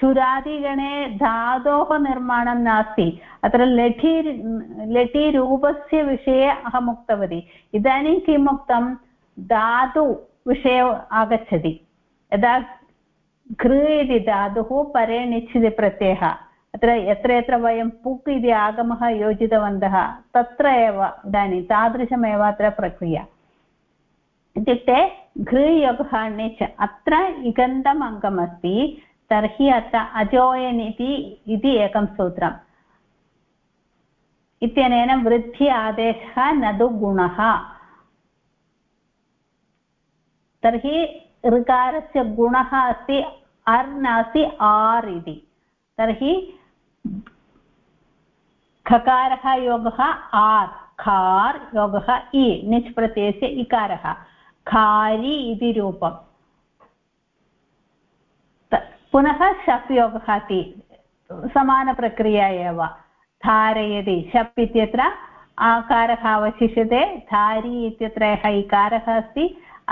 चुरादिगणे धातोः निर्माणं नास्ति। अत्र लठि, लठिरूपस्य विषये अहम् उक्तवती। इदानीं किम् उक्तं? धातु विषये आगच्छति। यदा घृ इति धातुः परे निश्चिति प्रत्ययः, अत्र यत्र यत्र वयं पुक् इति आगमः योजितवन्तः, तत्र एव, इदानीं तादृशमेव अत्र प्रक्रिया। इत्युक्ते घृयोगः णिच् अत्र इगन्तम् अङ्गमस्ति तर्हि अत्र अजोयन् इति इति एकं सूत्रम्। इत्यनेन वृद्धि आदेशः न तु गुणः तर्हि ऋकारस्य गुणः अस्ति, अर् नास्ति, आर् इति। तर्हि खकारः योगः आर्, खार् योगः इ निच् प्रत्ययस्य इकारः। खारि इति रूपम् पुनः शप् योगः इति समानप्रक्रिया एव धारयति शप् इत्यत्र आकारः अवशिष्यते धारी इत्यत्र यः इकारः अस्ति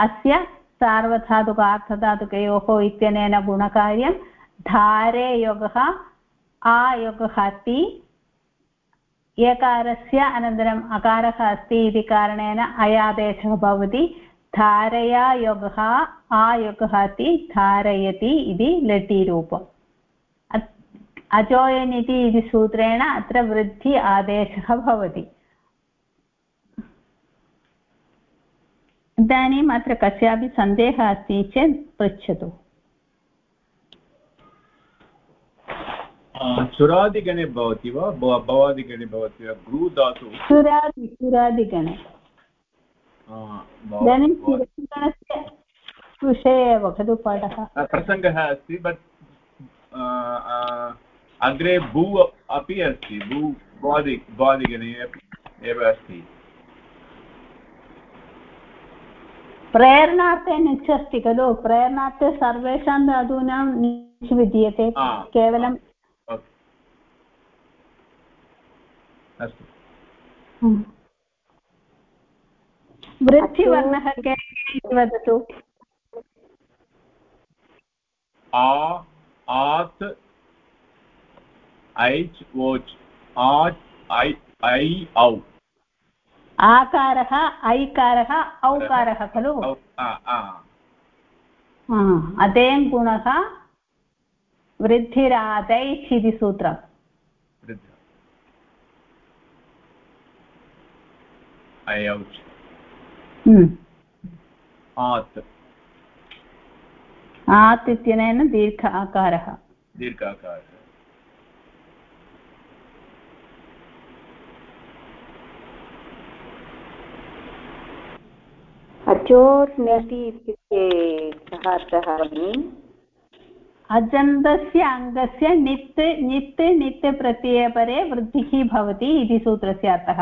अस्य सार्वधातुकार्थधातुकयोः इत्यनेन गुणकार्यं धारे योगः आयोगः अस्ति एकारस्य अनन्तरम् अकारः अस्ति इति कारणेन अयादेशः भवति धारया योगः आयोगः इति धारयति इति लटीरूपम्। अजोयन् इति सूत्रेण अत्र वृद्धि आदेशः भवति। इदानीम् अत्र कस्यापि सन्देहः अस्ति चेत् पृच्छतु। चुरादिगणे भवति वा? भवादिगणे भवति वा? गृ चुरादि चुरादिगणे। इदानीं विषये एव खलु पाठः प्रसङ्गः अस्ति बट् अग्रे भू अपि अस्ति भू भ्वादि भ्वादिगणे एव अस्ति। प्रेरणार्थे निच् अस्ति खलु प्रेरणार्थे सर्वेषां धातूनां निच् विद्यते केवलं अस्तु। वृद्धिवर्णः के इति वदतु। आ आत् ऐच् वोच् आच् ऐ ऐ औ। आकारः ऐकारः औकारः खलु? अदेन् गुणः वृद्धिरादैच् इति सूत्रम्। ऐौच् आत् आत् इत्यनेन दीर्घ आकारः दीर्घ आकारः अचोर्णसि इत्युक्ते कः अर्थः अजन्तस्य अङ्गस्य नित् नित् नित् प्रत्ययपरे वृद्धिः भवति इति सूत्रस्य अर्थः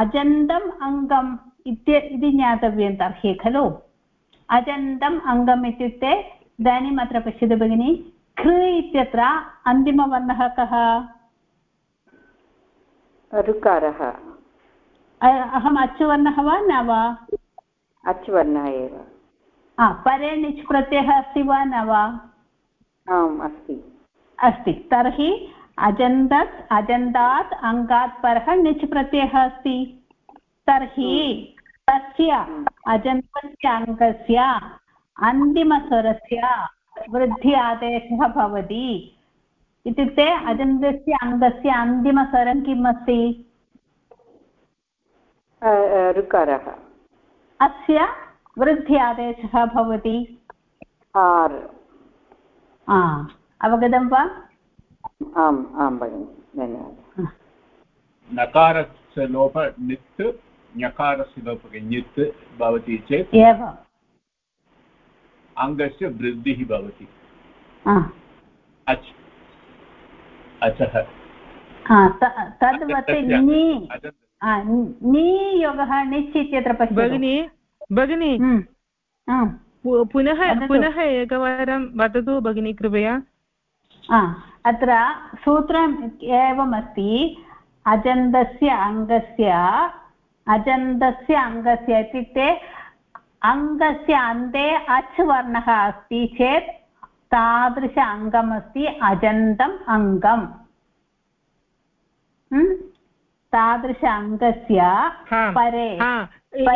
अजन्तम् अङ्गम् इत्य इति ज्ञातव्यं तर्हि खलु? अजन्तम् अङ्गम् इत्युक्ते इदानीम् अत्र पश्यतु भगिनि कृ इत्यत्र अन्तिमवर्णः कः? ऋकारः अहम् अचुवर्णः वा न वा? अच्वर्णः एव। परे निच् प्रत्ययः अस्ति वा न वा? आम् अस्ति। अस्ति। तर्हि अजन्तत् अजन्तात् अङ्गात् परः निच् प्रत्ययः अस्ति। तर्हि तस्य अजन्तस्य अङ्गस्य अन्तिमस्वरस्य वृद्धि आदेशः भवति। इत्युक्ते अजन्तस्य अङ्गस्य अन्तिमस्वरं किम् अस्ति ऋकारः। अस्य वृद्धि आदेशः भवति। आर्। अवगतं वा? आम् आं भगिनि धन्यवादः। नकारस्य लोप नित् ञकारस्य लोपके ञित् भवति चेत् एवम् अङ्गस्य वृद्धिः भवति। अच् अचः। तद्वत् नियोगः निच् इत्यत्र पश्यतु। भगिनि भगिनि। पुनः पुनः एकवारं वदतु भगिनि कृपया। अत्र सूत्रम् एवमस्ति अजन्तस्य अङ्गस्य अजन्तस्य अङ्गस्य इत्युक्ते अङ्गस्य अन्ते अच् वर्णः अस्ति चेत् तादृश अङ्गमस्ति अजन्तम् अङ्गम्। तादृश अङ्गस्य परे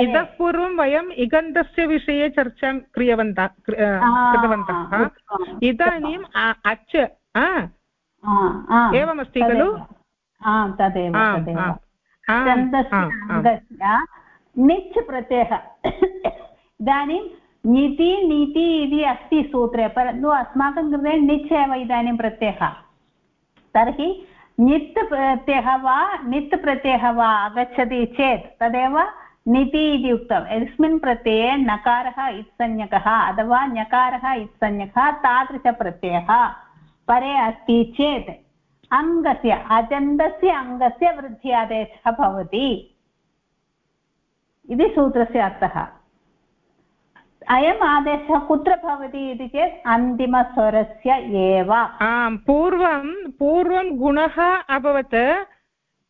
इतः पूर्वं वयम् इगन्तस्य विषये चर्चां क्रियवन्तः कृतवन्तः। इदानीम् अच् एवमस्ति खलु? तदेव। अङ्गस्य निच् प्रत्ययः इदानीं निति नीति इति अस्ति सूत्रे परन्तु अस्माकं कृते निच् एव इदानीं प्रत्ययः। तर्हि नित् प्रत्ययः वा नित् प्रत्ययः वा आगच्छति चेत् तदेव निति इति उक्तम्। यस्मिन् प्रत्यये नकारः इत्संज्ञकः अथवा ञकारः इत्संज्ञकः तादृशप्रत्ययः परे अस्ति चेत् अङ्गस्य अजन्तस्य अङ्गस्य वृद्ध्यादेशः भवति। इति सूत्रस्य अर्थः। अयम् आदेशः कुत्र भवति इति चेत् अन्तिमस्वरस्य एव। आम् पूर्वं पूर्वं गुणः अभवत्।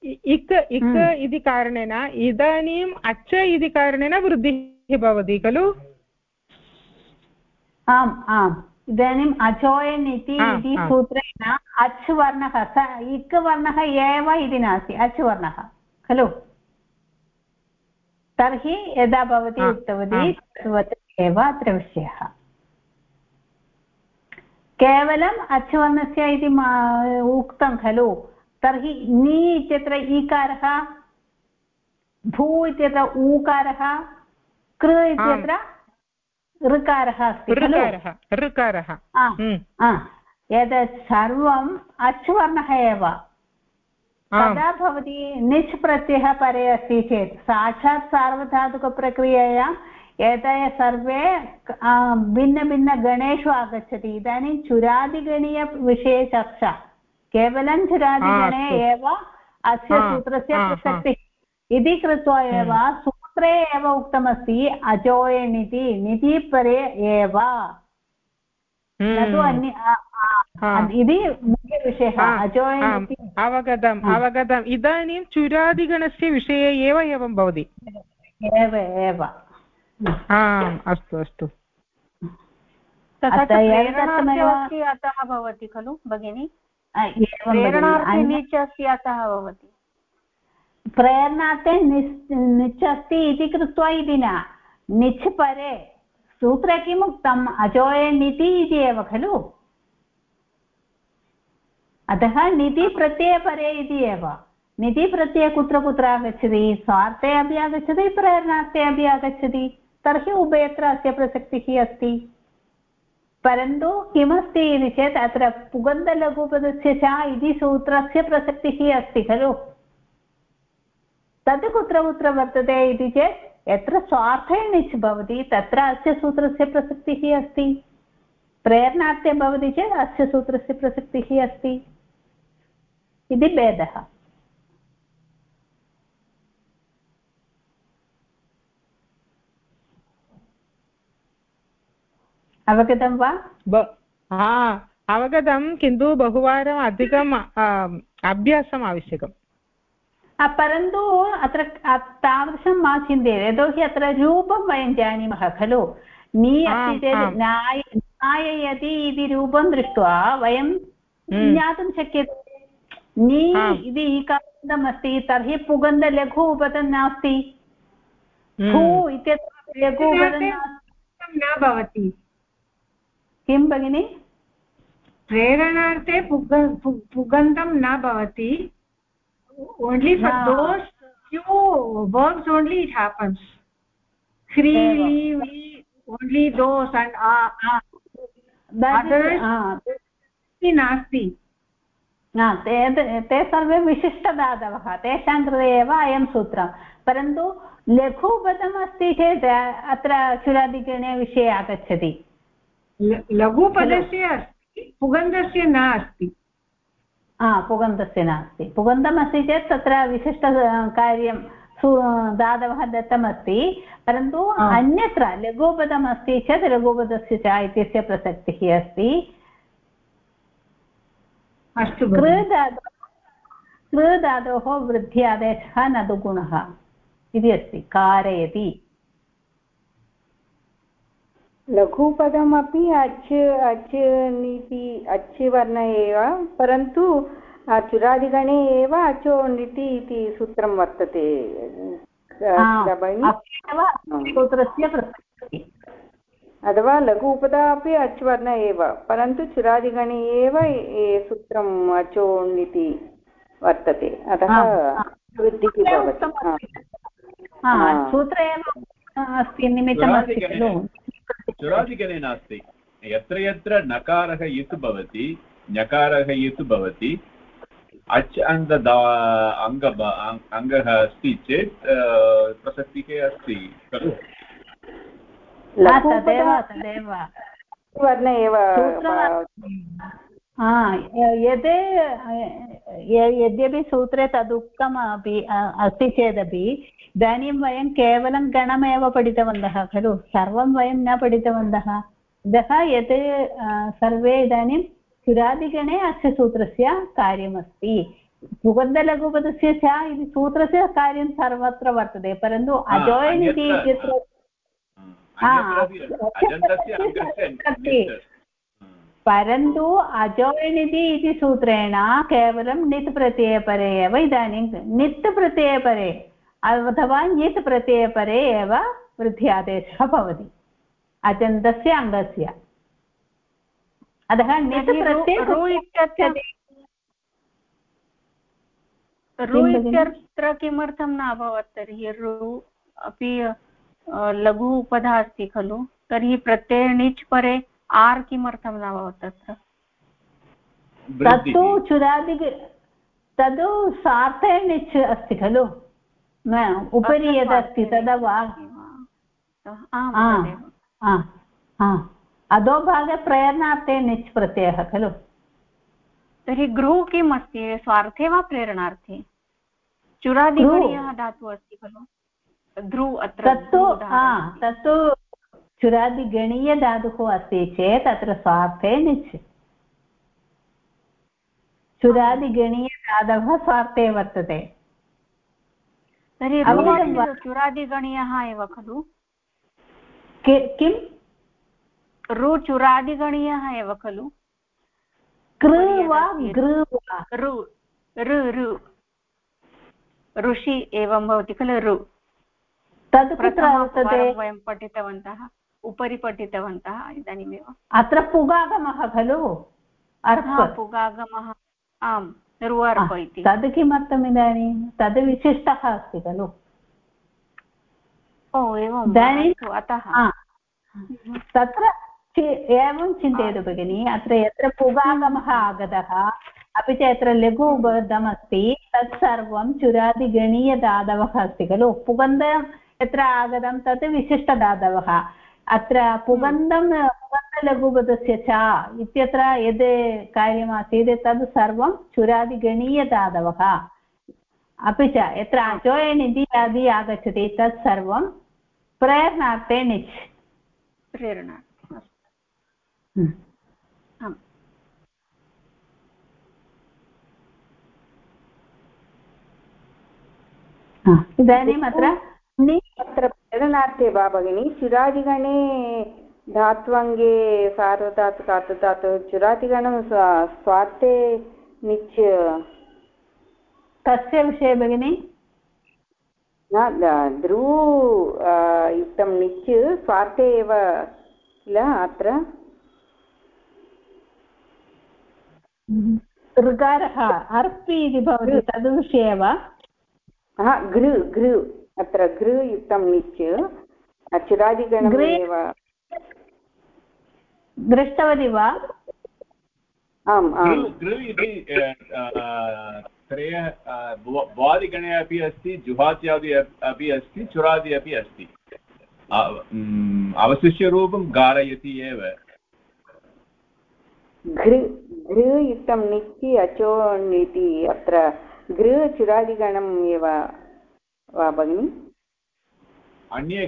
इक् इक् हम्म। इति कारणेन इदानीम् अच् इति कारणेन वृद्धिः भवति खलु? आम् आम्। इदानीम् अचोयन् इति सूत्रेण अच् वर्णः स इक् वर्णः एव इति नास्ति अच् वर्णः खलु? तर्हि यदा भवती उक्तवती तद्वत् एव अत्र विषयः। केवलम् अच् वर्णस्य इति उक्तं खलु? तर्हि नि इत्यत्र ईकारः भू इत्यत्र ऊकारः कृ इत्यत्र ऋकारः अस्ति ऋकारः हम्म। एतत् सर्वम् अच्वर्णः एव। कदा भवति निच् प्रत्ययः परे अस्ति चेत्? साक्षात् सार्वधातुकप्रक्रियया एतय सर्वे भिन्नभिन्नगणेषु आगच्छति। इदानीं चुरादिगणीयविषये चर्चा। केवलं चुरादिगणे एव अस्य सूत्रस्य प्रसक्तिः। इति कृत्वा एव हम्म। सूत्रे एव उक्तमस्ति अजोयन् इति निधि परे एव। न तु हम्म। अन्य इति मुख्यविषयः अजोयन् अवगतम् हम्म। अवगतम्। इदानीं चुरादिगणस्य विषये एव एवं भवति। एव एव। आम् अस्तु अस्तु। अतः भवति खलु भगिनी? प्रेरणार्थे अस्ति अतः भवति। प्रेरणार्थे निच् अस्ति इति कृत्वा इति न। निच् परे सूत्रे किम् उक्तम् अजोयनिति इति एव खलु। अतः निधि प्रत्ययपरे इति एव। निधिप्रत्यय कुत्र कुत्र आगच्छति? स्वार्थे अपि आगच्छति प्रेरणार्थे अपि आगच्छति। तर्हि उभयत्र अस्य प्रसक्तिः अस्ति। परन्तु किमस्ति इति चेत् अत्र पुगन्धलघुपदस्य च इति सूत्रस्य प्रसक्तिः अस्ति खलु। तत् कुत्र कुत्र वर्तते इति चेत् यत्र स्वार्थे णिच् भवति, तत्र अस्य सूत्रस्य प्रसक्तिः अस्ति। प्रेरणार्थे भवति चेत् अस्य सूत्रस्य प्रसक्तिः अस्ति। इति भेदः। अवगतं वा? अवगतं, किन्तु बहुवारम् अधिकम् अभ्यासम् आवश्यकम्। परन्तु अत्र तादृशं मा चिन्तयतु यतोहि अत्र रूपं वयं जानीमः खलु नी अस्ति चेत् न्याय न्याययति इति रूपं दृष्ट्वा वयं। ज्ञातुं शक्यते नी इति ईकारान्तम् अस्ति तर्हि पुगन्धलघु उपदं नास्ति भू। इत्यत्र लघु उपदं न भवति किं भगिनि प्रेरणार्थे पुग पुगन्धं न भवति only for those few verbs only it happens here only those and नास्ति ते ते सर्वे विशिष्टदातवः तेषां कृते एव अयं सूत्रं परन्तु लघुपदम् अस्ति चेत् अत्र क्षुरादिगणे विषये आगच्छति लघुपदस्य अस्ति पुगन्धस्य न अस्ति हा पुगन्धस्य नास्ति पुगन्धमस्ति चेत् तत्र विशिष्टकार्यं सु दातवः दत्तमस्ति परन्तु अन्यत्र लघुपदम् अस्ति चेत् लघुपदस्य च इत्यस्य प्रसक्तिः अस्ति। अस्तु कृधातु कृधातोः वृद्ध्यादेशः नदुगुणः इति अस्ति। कारयति। लघुपदमपि अच् अच् नीति अच् वर्ण एव परन्तु चुरादिगणे एव अचो णिति इति सूत्रं वर्तते अथवा लघु उपदा अपि अच् वर्ण एव परन्तु चुरादिगणे एव सूत्रम् अचो णिति वर्तते अतः वृद्धिः भवति सूत्र एव अस्ति निमित्तमस्ति खलु चुरादिगणे नास्ति यत्र यत्र नकारः यत् भवति ञकारः यत् भवति अच् अङ्ग अङ्ग अङ्गः अस्ति चेत् प्रसक्तिः अस्ति खलु? तदेव तदेव। वर्ण एव यद् यद्यपि सूत्रे तदुक्तम् अपि अस्ति चेदपि इदानीं वयं केवलं गणमेव पठितवन्तः खलु सर्वं वयं न पठितवन्तः अतः यत् सर्वे इदानीं सुरादिगणे अस्य सूत्रस्य कार्यमस्ति सुगन्धलघुपदस्य च इति सूत्रस्य कार्यं सर्वत्र वर्तते परन्तु अजोयन् इति इत्यत्र परन्तु अजोयणिति इति सूत्रेण केवलं नित् प्रत्ययपरे एव इदानीं नित् प्रत्ययपरे अथवा ञित् प्रत्ययपरे एव वृद्ध्यादेशः भवति अजन्तस्य अङ्गस्य। अतः नित् प्रत्यय रु इत्यत्र किमर्थं न अभवत्? तर्हि रु अपि लघु उपधा अस्ति खलु तर्हि प्रत्यय णिच् परे आर् किमर्थं न भवत् तत्र। तत्तु चुरादि तद् सार्थे णिच् अस्ति खलु। न उपरि यदस्ति तदा वा अधोभागे प्रेरणार्थे णिच् प्रत्ययः खलु। तर्हि गृह किम् अस्ति? स्वार्थे वा प्रेरणार्थे? चुरादिगणीयः धातुः अस्ति खलु। ध्रु अत्र तत्तु तत्तु चुरादिगणीयधातुः अस्ति चेत् अत्र स्वार्थे णिच् चुरादिगणीयधातवः स्वार्थे वर्तते। तर्हि चुरादिगणीयः एव खलु? किं रु चुरादिगणीयः एव खलु? कृ वा गृ रु रु रु ऋषि एवं भवति खलु रु तद् वयं पठितवन्तः। उपरि पठितवन्तः इदानीमेव। अत्र पुगागमः खलु? पुगागमः। आम् रुवर्प इति। तद् किमर्थम् इदानीं? तद् विशिष्टः अस्ति खलु। ओ एवम् इदानीं अतः। तत्र एवं चिन्तयतु भगिनि अत्र यत्र पुगागमः आगतः अपि च यत्र लघु उबद्धमस्ति तत्सर्वं चुरादिगणीयदादवः अस्ति खलु। पुगन्ध यत्र आगतं तत् विशिष्टधातवः अत्र पुगन्धं पुगन्धलघुपदस्य च इत्यत्र यद् कार्यमासीत् तद् सर्वं चुरादिगणीयधातवः अपि च यत्र अजोयन् इति यदि आगच्छति तत् सर्वं प्रेरणार्थे निच्। प्रेरणा हम्म। इदानीम् अत्र अत्र प्रेरणार्थे वा भगिनि? चुरादिगणे धात्वङ्गे सार्वधातु धातुधातु चुरादिगणं स्वार्थे निच् कस्य विषये भगिनि? न ध्रू युक्तं निच् स्वार्थे एव किल अत्र? ऋकारः अर्पि इति भवति तद्विषये वा? हा घृ घृ अत्र घृ युक्तं निच् चिरादिगणम् एव। दृष्टवती वा? आम् आम्। गृ इति त्रय भ्वादिगणे अपि अस्ति जुहात्यादि अपि अस्ति चुरादि अपि अस्ति। अवशिष्यरूपं गारयति एव। घृ घृ युक्तं निच् अचो इति अत्र गृह चुरादिगणम् एव। वा भगिनि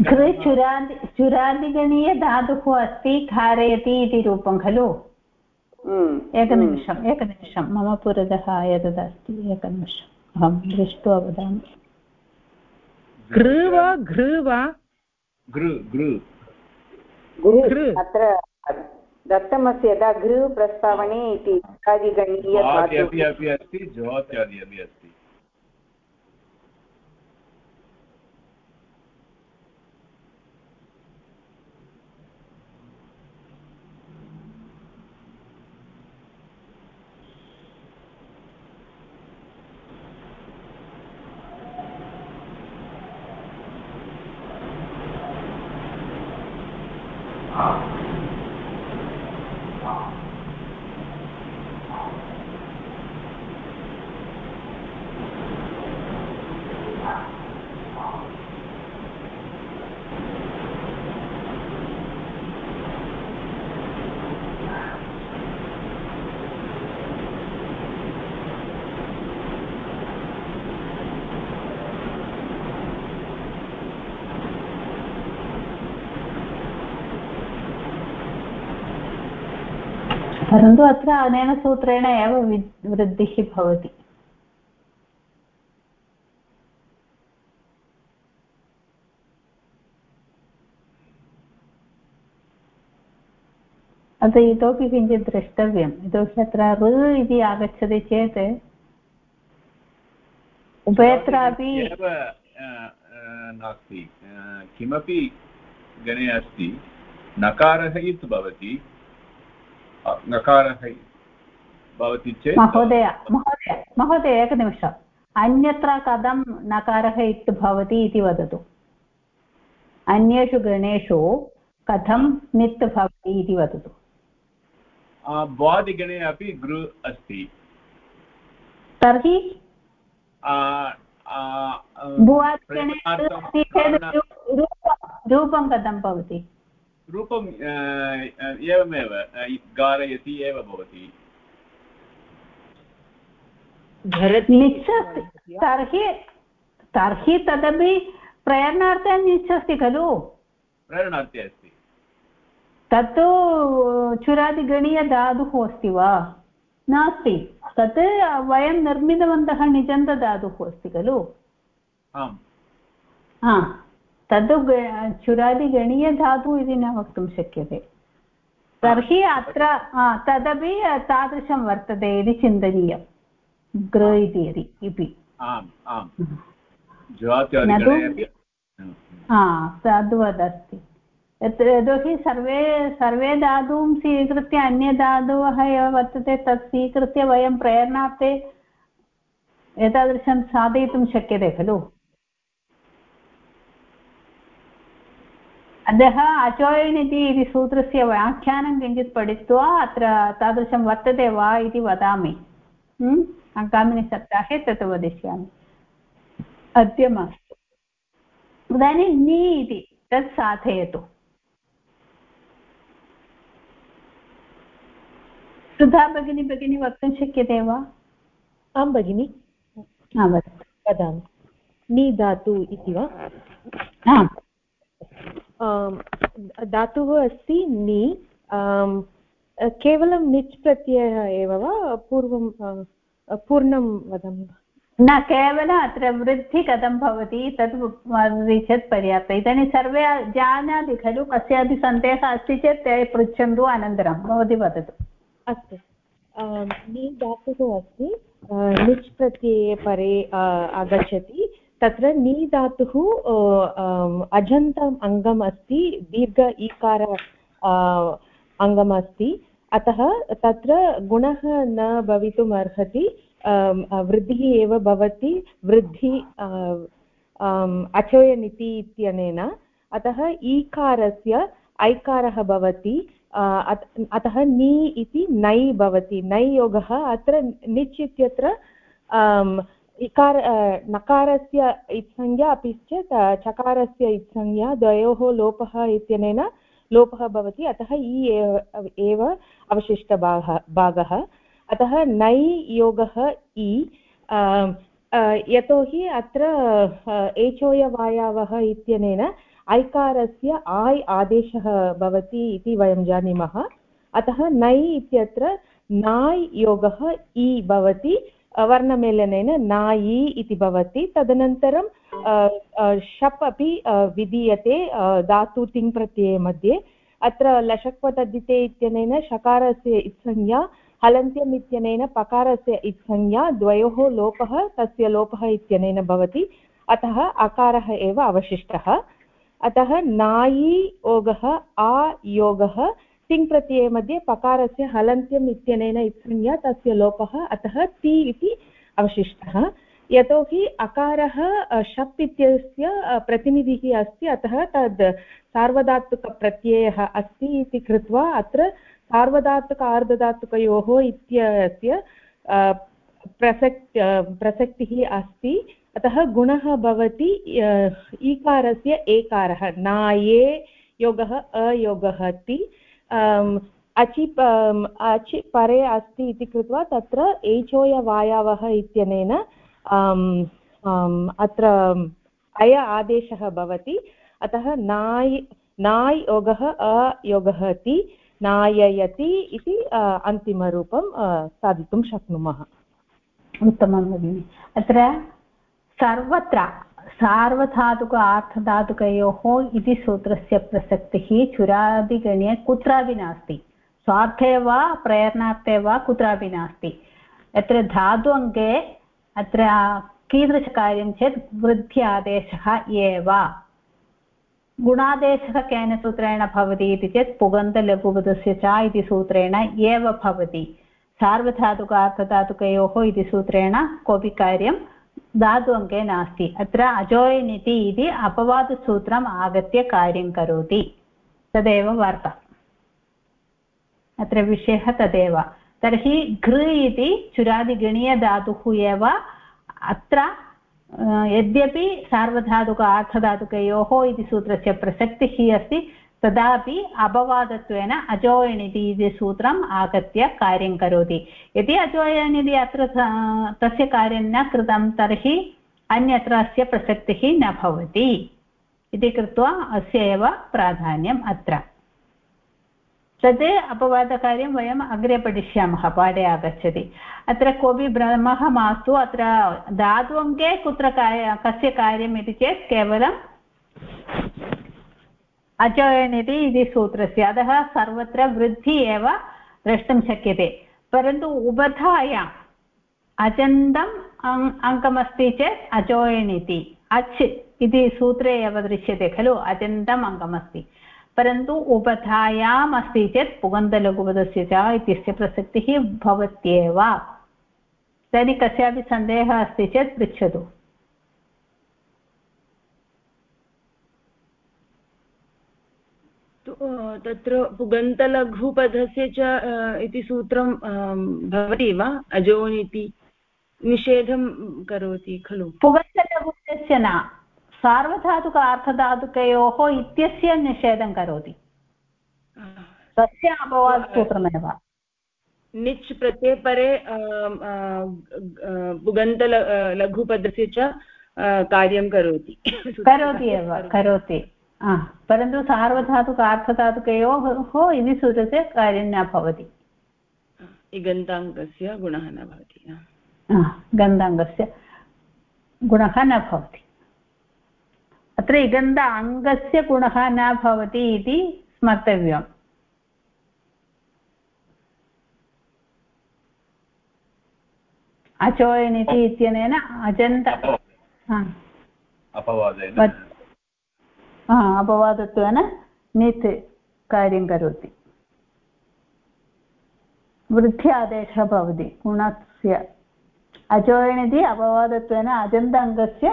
गृह चुरादि चुरादिगणीयधातुः अस्ति खारयति इति रूपं खलु एकनिमिषम्। एकनिमिषं मम पुरतः एतदस्ति एकनिमिषम् अहं दृष्ट्वा वदामि घृ वा घृ वा घृ घृ अत्र दत्तमस्ति यदा गृह प्रस्तावने इति अस्ति परन्तु अत्र अनेन सूत्रेण एव वृद्धिः भवति। अतः इतोपि किञ्चित् द्रष्टव्यम्। यतोहि अत्र ऋ इति आगच्छति चेत् उभयत्रापि नास्ति किमपि गणे अस्ति नकारः इत् भवति नकारः भवति चेत् महोदय महोदय महोदय एकनिमिषम् अन्यत्र कथं नकारः इत् भवति इति वदतु. अन्येषु गणेषु कथं नित् भवति इति वदतु. भ्वादिगणे अपि गृ अस्ति. तर्हि? रूपं कथं भवति? रूपम् एवमेव गारयति एव भवति। तर्हि तर्हि तदपि प्रेरणार्थे निच् अस्ति खलु? प्रेरणार्थे अस्ति। तत्तु चुरादिगणीयधातुः अस्ति वा? नास्ति। तत् वयं निर्मितवन्तः निजन्तधातुः अस्ति खलु? आम्। तद् चुरादिगणीयधातुः इति न वक्तुं शक्यते। तर्हि अत्र तदपि तादृशं वर्तते इति चिन्तनीयं। गृ इति यदि इति। तद्वद् अस्ति यतोहि सर्वे सर्वे धातूं स्वीकृत्य अन्यधातवः एव वर्तते तत् स्वीकृत्य वयं प्रेरणार्थे एतादृशं साधयितुं शक्यते खलु? अतः अचोयन् इति सूत्रस्य व्याख्यानं किञ्चित् पठित्वा अत्र तादृशं वर्तते वा इति वदामि। आगामिनि सप्ताहे तत् वदिष्यामि। अद्य मास्तु। इदानीं नि इति तत् साधयतु। सुधा भगिनी भगिनी वक्तुं शक्यते वा? आं भगिनि। वदामि। नि धातु इति वा? धातुः अस्ति नि केवलं निच् प्रत्ययः एव वा? पूर्वं पूर्णं वदामि न केवलम् अत्र वृद्धि कथं भवति तद् चेत् पर्याप्तम्। इदानीं सर्वे जानाति खलु कस्यापि सन्देहः अस्ति चेत् ते पृच्छन्तु अनन्तरं। भवती वदतु। अस्तु। नि धातुः अस्ति निच् प्रत्यये परे आगच्छति। तत्र नी धातुः अजन्तम् अङ्गम् अस्ति, दीर्घ ईकार अङ्गम् अस्ति। अतः तत्र गुणः न भवितुम् अर्हति वृद्धिः एव भवति, वृद्धि अचोयनिति इत्यनेन। अतः ईकारस्य ऐकारः भवति अतः नी इति नै भवति, नै योगः अत्र निच् इत्यत्र इकार नकारस्य इत्संज्ञा अपि च चकारस्य इत्संज्ञा द्वयोः लोपः इत्यनेन लोपः भवति। अतः इ एव अवशिष्टभागः भागः। अतः नै योगः इ यतोहि अत्र एचोयवायावः इत्यनेन ऐकारस्य आय् आदेशः भवति इति वयं जानीमः। अतः नै इत्यत्र नाय् योगः इ भवति। वर्णमेलनेन नायि इति भवति। तदनन्तरं शप् अपि विधीयते धातु तिङ् प्रत्यये मध्ये। अत्र लशक्वतद्धिते इत्यनेन शकारस्य इत्संज्ञा, हलन्त्यम् इत्यनेन पकारस्य इत्संज्ञा, द्वयोः लोपः, तस्य लोपः इत्यनेन भवति। अतः अकारः एव अवशिष्टः। अतः नायी योगः आ योगः तिङ् प्रत्यये मध्ये पकारस्य हलन्त्यम् इत्यनेन इत्संज्ञा तस्य लोपः, अतः ति इति अवशिष्टः। यतोहि अकारः शप् इत्यस्य प्रतिनिधिः अस्ति, अतः तद् सार्वधातुकप्रत्ययः अस्ति इति कृत्वा अत्र सार्वधातुक आर्धधातुकयोः इत्यस्य प्रसक् प्रसक्तिः अस्ति। अतः गुणः भवति ईकारस्य एकारः, नाये योगः, अयोगः ति। अचि अचि परे अस्ति इति कृत्वा तत्र एचोयवायावः इत्यनेन अत्र अय आदेशः भवति। अतः नाय् नाय् योगः अयोगः ति नाययति इति अन्तिमरूपं साधितुं शक्नुमः। उत्तमं भगिनि। अत्र सर्वत्र सार्वधातुक आर्थधातुकयोः इति सूत्रस्य प्रसक्तिः चुरादिगणे कुत्रापि नास्ति। स्वार्थे वा प्रेरणार्थे वा, कुत्रापि नास्ति। यत्र धातु अङ्के अत्र कीदृशकार्यं चेत् वृद्धि आदेशः एव गुणादेशः केन सूत्रेण भवति इति चेत् पुगन्तलघुपदस्य च इति सूत्रेण एव भवति। सार्वधातुक अर्थधातुकयोः इति सूत्रेण कोऽपि कार्यं धातु अङ्के नास्ति। अत्र अजोयनिति इति अपवादसूत्रम् आगत्य कार्यं करोति। तदेव वार्ता। अत्र विषयः तदेव। तर्हि घृ इति चुरादिगणीयधातुः एव अत्र यद्यपि सार्वधातुक अर्थधातुकयोः इति सूत्रस्य प्रसक्तिः अस्ति। तदापि अपवादत्वेन अजोयणिति इति सूत्रम् आगत्य कार्यं करोति। यदि अजोयणिति अत्र तस्य कार्यं न कृतं, तर्हि अन्यत्र अस्य प्रसक्तिः न भवति। इति कृत्वा अस्य एव प्राधान्यम् अत्र। तद् अपवादकार्यं वयम् अग्रे पठिष्यामः, पाठे आगच्छति। अत्र कोऽपि भ्रमः मास्तु, अत्र धातु कुत्र कार्य, कस्य कार्यम् इति चेत् केवलं अचयनिति इति सूत्रस्य। अतः सर्वत्र वृद्धि एव द्रष्टुं शक्यते। परन्तु उबधायाम् अजन्तम् अङ्कमस्ति चेत् अचोयन् अच् इति सूत्रे एव दृश्यते खलु अजन्तम् अङ्कमस्ति। परन्तु उपधायाम् अस्ति चेत् पुगन्तलघुपदस्य च इत्यस्य प्रसक्तिः भवत्येव। इदानीं कस्यापि सन्देहः अस्ति चेत् पृच्छतु। तत्र पुगन्तलघुपदस्य च इति सूत्रं भवति वा? अजोन् इति निषेधं करोति खलु? पुगन्तलघुपदस्य न। सार्वधातुक अर्थधातुकयोः इत्यस्य निषेधं करोति। तस्य अपवादसूत्रमेव निच् प्रत्यये परे पुगन्तल लघुपदस्य च कार्यं करोति। करोति एव करोति। परन्तु सार्वधातुक अर्थधातुकयोः इति सूत्रस्य कार्यं न भवति। इगन्ताङ्गस्य गुणः न भवति गन्धाङ्गस्य गुणः न भवति। अत्र इगन्ध अङ्गस्य गुणः न भवति इति स्मर्तव्यम्। अचोयन् इति इत्यनेन अजन्त अपवादेन अपवादत्वेन नित् कार्यं करोति वृद्ध्यादेशः भवति गुणस्य अचोयन् इति अपवादत्वेन अजन्त अङ्गस्य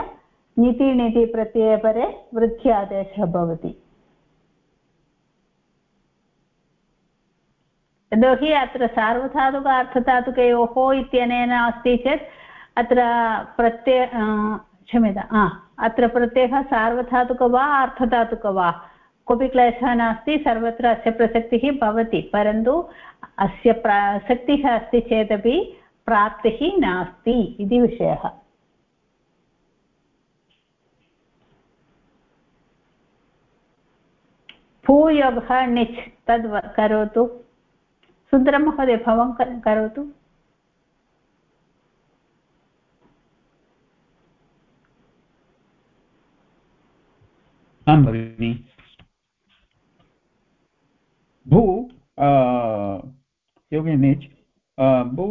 निति निति प्रत्ययपरे वृद्ध्यादेशः भवति यतोहि अत्र सार्वधातुक अर्थधातुकयोः इत्यनेन अस्ति चेत् अत्र प्रत्यय क्षम्यता अत्र प्रत्ययः सार्वधातुक वा अर्थधातुक वा? कोऽपि क्लेशः नास्ति, सर्वत्र अस्य प्रसक्तिः भवति, परन्तु अस्य प्रसक्तिः अस्ति चेदपि प्राप्तिः नास्ति इति विषयः। भूयोगः णिच् तद् करोतु। सुन्दरं महोदय भवान् करोतु। आं भगिनि भू योगे निच् भू,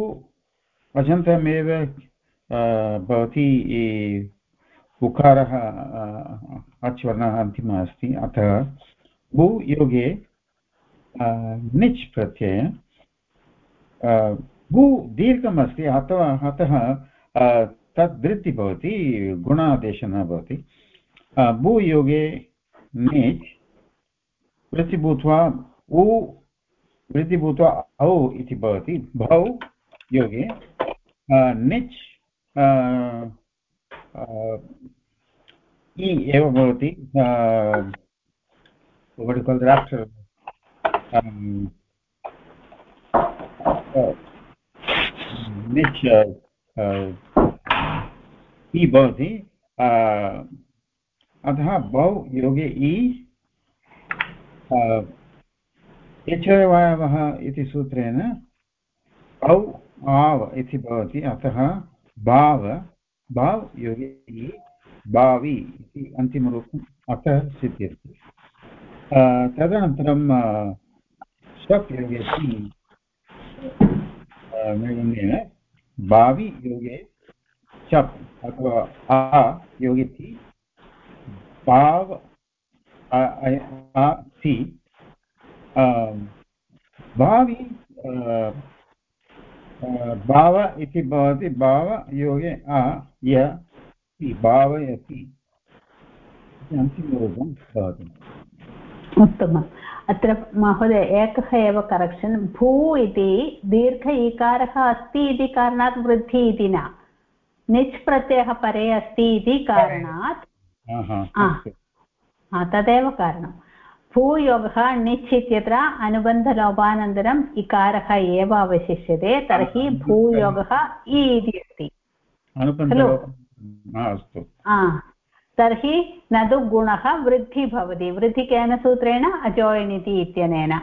अजन्तमेव भवति उकारः अच्वर्णः अन्तिमः अस्ति अतः भू योगे निच् प्रत्यय। भू दीर्घम् अस्ति अथवा अतः तत् वृत्ति भवति, गुणादेशः न भवति। भूयोगे नेच् वृत्ति भूत्वा उ वृत्ति भूत्वा औ इति भवति। भौ योगे निच् इ एव भवति राष्ट्र निच् इ भवति अतः बौ योगे इ यचवायवः इति सूत्रेण औ, आव् इति भवति। अतः भाव, भाव् योगे इ भावि इति अन्तिमरूपम् अतः सिद्ध्यति। तदनन्तरं शप् योगे निर्बन्धेन भावि योगे चप् अथवा आ योगे सि भाव सि भावि भाव इति भवति, भाव योगे आ, य भावयति अन्तिमरूपं भवति। उत्तमम्। अत्र महोदय, एकः एव करेक्षन् भू इति दीर्घ इकारः अस्ति इति कारणात् वृद्धि इति न। निच् प्रत्ययः परे अस्ति इति कारणात् तदेव कारणं भूयोगः णिच् इत्यत्र अनुबन्धलोपानन्तरम् इकारः एव अवशिष्यते तर्हि भूयोगः इ इति अस्ति खलु तर्हि न तु गुणः वृद्धि भवति वृद्धि केन सूत्रेण अजोयन् इति इत्यनेन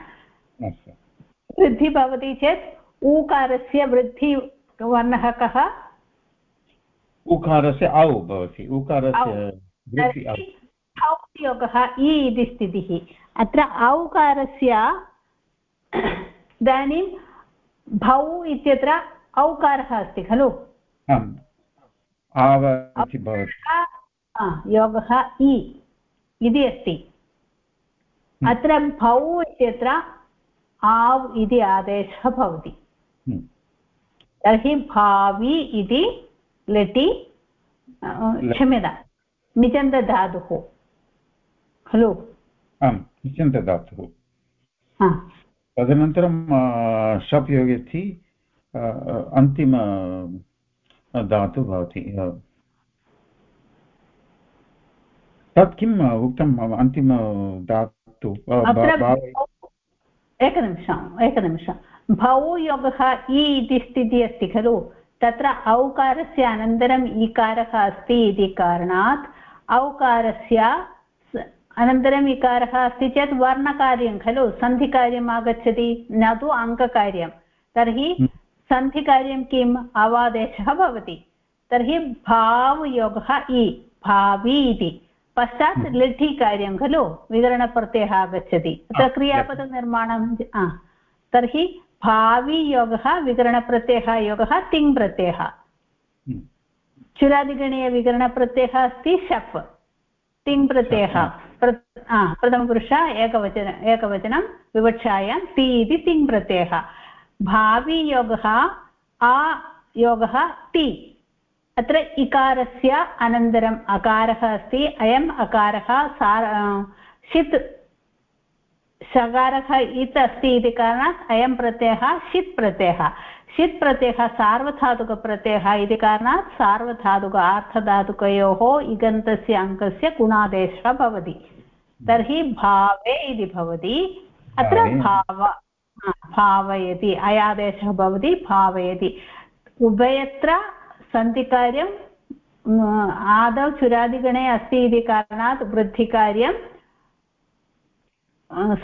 वृद्धि भवति चेत् ऊकारस्य वृद्धिवर्णः कः उकारस्य औ भवति उकारस्य औयोगः इ इति स्थितिः अत्र औकारस्य इदानीं भौ इत्यत्र औकारः अस्ति खलु योगः इ इति अस्ति अत्र भौ इत्यत्र आव् इति आदेशः भवति तर्हि भावि इति लटि क्षम्यता निचन्दधातुः खलु? आम् निचन्दधातुः तदनन्तरं शप् योगे अन्तिम धातु भवति। तत् किम् उक्तम् अन्तिम धातु? एकनिमिषम् एकनिमिषं। भौ योगः इ इति स्थितिः अस्ति खलु? तत्र औकारस्य अनन्तरम् ईकारः अस्ति इति कारणात् औकारस्य अनन्तरम् इकारः अस्ति चेत् वर्णकार्यं खलु? सन्धिकार्यम् आगच्छति न तु अङ्ककार्यं। तर्हि हम्म। सन्धिकार्यं किम्? अवादेशः भवति। तर्हि भावयोगः इ भावि इति। पश्चात् हम्म। लिठि कार्यं खलु? विकरणप्रत्ययः आगच्छति। अत्र क्रियापदनिर्माणं तर्हि भावियोगः विकरणप्रत्ययः योगः तिङ् प्रत्ययः हम्म। चुरादिगणीयविकरणप्रत्ययः अस्ति शप्. तिङ् प्रत्ययः. प्रथमपुरुष एकवचन एकवचनं विवक्षायां ति इति तिङ् प्रत्ययः. भावियोगः आ योगः ति. अत्र इकारस्य अनन्तरम् अकारः अस्ति अयम् अकारः सार षित् सकारः इत् अस्ति इति कारणात् अयं प्रत्ययः षित् प्रत्ययः. षित् प्रत्ययः सार्वधातुकप्रत्ययः इति कारणात् सार्वधातुक आर्थधातुकयोः इगन्तस्य अङ्कस्य गुणादेशः भवति। तर्हि भावे इति भवति। अत्र भाव। भावयति। अयादेशः भवति भावयति। उभयत्र सन्धिकार्यं आदौ चुरादिगणे अस्ति इति कारणात् वृद्धिकार्यं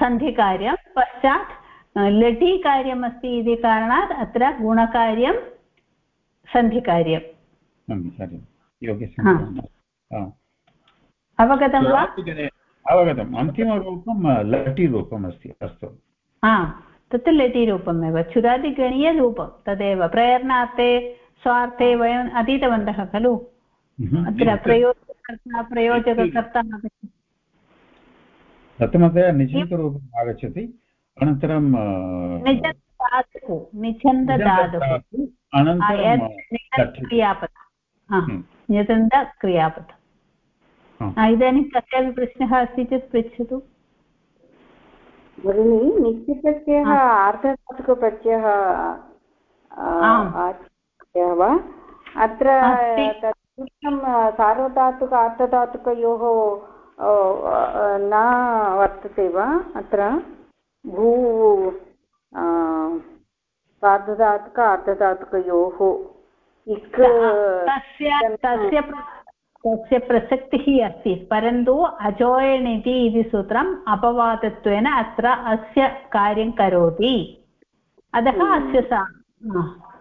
सन्धिकार्यं पश्चात् लटीकार्यम् अस्ति इति कारणात् अत्र गुणकार्यं सन्धिकार्यं अवगतं वा? अवगतम् अन्तिमरूपं लटिरूपम् अस्ति अस्तु तत् लटिरूपमेव चुरादिगणीयरूपं तदेव प्रेरणार्थे स्वार्थे वयम् अधीतवन्तः खलु। अत्र प्रयोजकर्ता प्रयोजककर्ता प्रथमतया निचन्तरूपम् आगच्छति अनन्तरं निछन्दधातुः क्रियापद निचन्दक्रियापद इदानीं कस्यापि प्रश्नः अस्ति चेत् पृच्छतु। भगिनि निश्चितप्रत्ययः आर्धधातुकप्रत्ययः वा? अत्र सार्वधातुक आर्धधातुकयोः न वर्तते वा अत्र? भू सार्धधातुक अर्धधातुकयोः इक् तस्य तस्य प्रसक्तिः अस्ति परन्तु अजोयणिति इति सूत्रम् अपवादत्वेन अत्र अस्य कार्यं करोति। अतः अस्य सा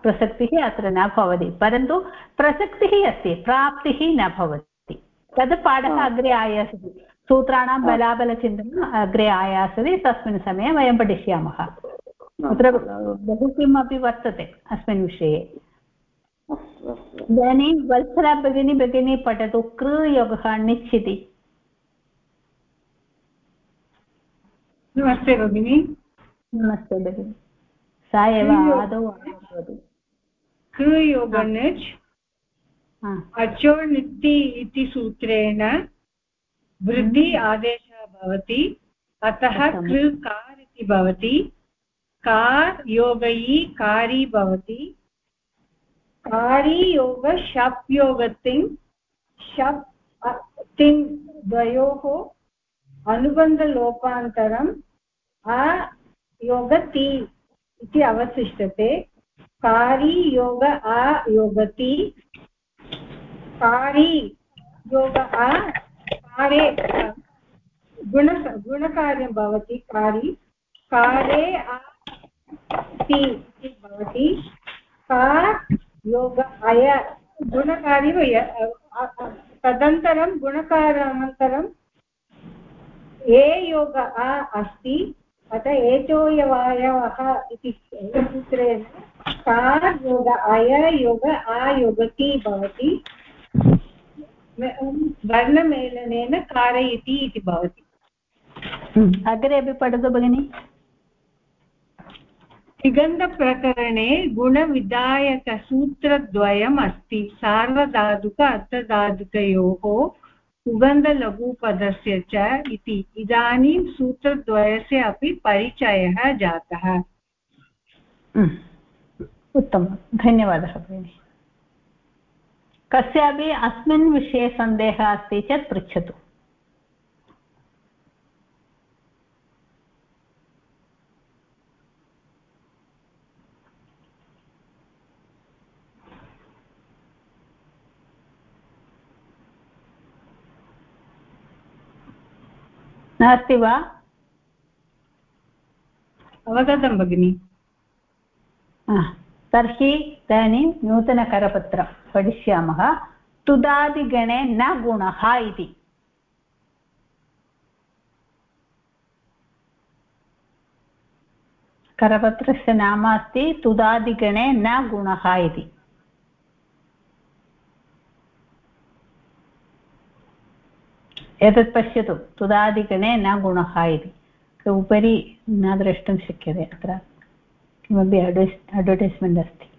प्रसक्तिः अत्र न भवति परन्तु प्रसक्तिः अस्ति प्राप्तिः न भवति। तद् पाठः अग्रे आयास्यति सूत्राणां बलाबलचिन्तनम् अग्रे आयास्यति तस्मिन् समये वयं पठिष्यामः। तत्र बहु किमपि वर्तते अस्मिन् विषये। इदानीं वत्सला भगिनी भगिनी पठतु कृयोगः निश्चिति। नमस्ते भगिनि। नमस्ते भगिनि। सा एव आदौ कृयोगनिच् अचोनिति इति सूत्रेण वृद्धि हम्म। आदेशः भवति। अतः कृ कार् इति भवति। कार् योगयी कारी भवति। कारीयोग शप् योगतिङ् शप् तिङ् द्वयोः अनुबन्धलोपान्तरम् अयोगति इति अवशिष्यते कारी योग अयोगति कारी योग अ कारे गुण, गुणकार्यं भवति, कारी कारे इति भवति, का, योग, अय, गुणकार्यं तदनन्तरं गुणकारानन्तरं, ए योग, अ, अस्ति, अतः एचोयवायवः इति सूत्रेण, का योग, अय, योग आयोगति भवति वर्णमेलनेन कारयति इति भवति। अग्रे अपि पठतु भगिनि। तिगन्धप्रकरणे गुणविधायकसूत्रद्वयम् अस्ति सार्वधातुक अर्थधातुकयोः सुगन्धलघुपदस्य च इति। इदानीं सूत्रद्वयस्य अपि परिचयः जातः। उत्तमं। धन्यवादः भगिनि। कस्यापि अस्मिन् विषये सन्देहः अस्ति चेत् पृच्छतु। नास्ति वा? अवगतं भगिनि। तर्हि इदानीं नूतनकरपत्रम्। पठिष्यामः तुदादिगणे न गुणः इति करपत्रस्य नाम अस्ति तुदादिगणे न गुणः इति एतत् पश्यतु तुदादिगणे न गुणः इति उपरि न द्रष्टुं शक्यते अत्र किमपि अड्वैस् अड्वर्टैस्मेण्ट् अस्ति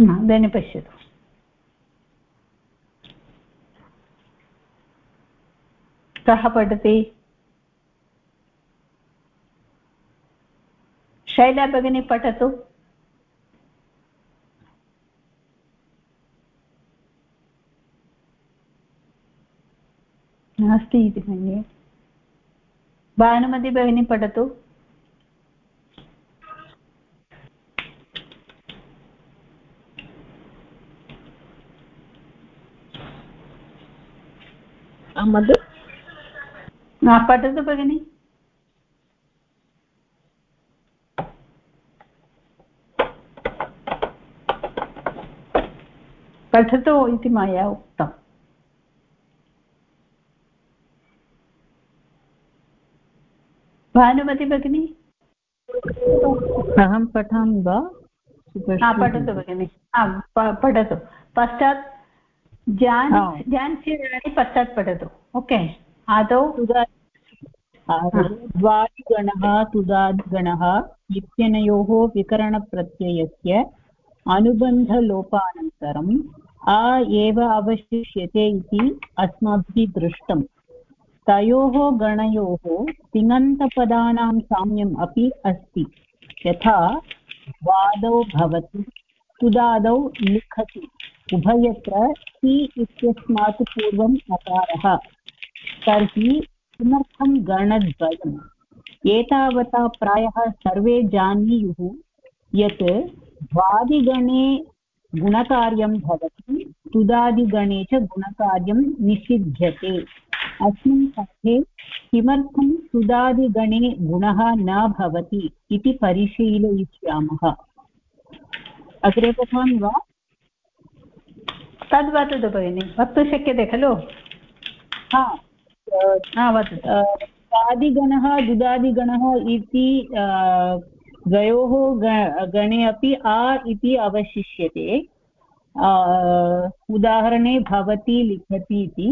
इदानीं पश्यतु. कः पठति? शैला भगिनी पठतु. नास्ति इति मन्ये. भानुमती भगिनी पठतु. मधु पठतु भगिनि पठतु इति मया उक्तम् भानुमति भगिनि अहं पठामि वा पठतु भगिनि पठतु पश्चात् जान् जान्सि पश्चात् पठतु ओके आदौ द्वादिगणः तुदादिगणः इत्यनयोः विकरणप्रत्ययस्य अनुबन्धलोपानन्तरम् आ एव अवशिष्यते इति अस्माभिः दृष्टम् तयोः गणयोः तिङन्तपदानां साम्यम् अपि अस्ति यथा वादौ भवति तुदादौ लिखति उभयत्र ति इत्यस्मात् पूर्वम् अकारः। तर्हि किमर्थं गणद्वयम्? एतावता प्रायः सर्वे जानीयुः यत् द्वादिगणे गुणकार्यं भवति, तुदादिगणे च गुणकार्यं निषिध्यते। अस्मिन् पाठे किमर्थं सुदादिगणे गुणः न भवति इति परिशीलयिष्यामः। अग्रे पठामि वा? तद् वदतु भगिनि वक्तुं शक्यते खलु हा वदतु आदिगणः दुदादिगणः इति द्वयोः गणे अपि आ इति अवशिष्यते उदाहरणे भवति लिखति इति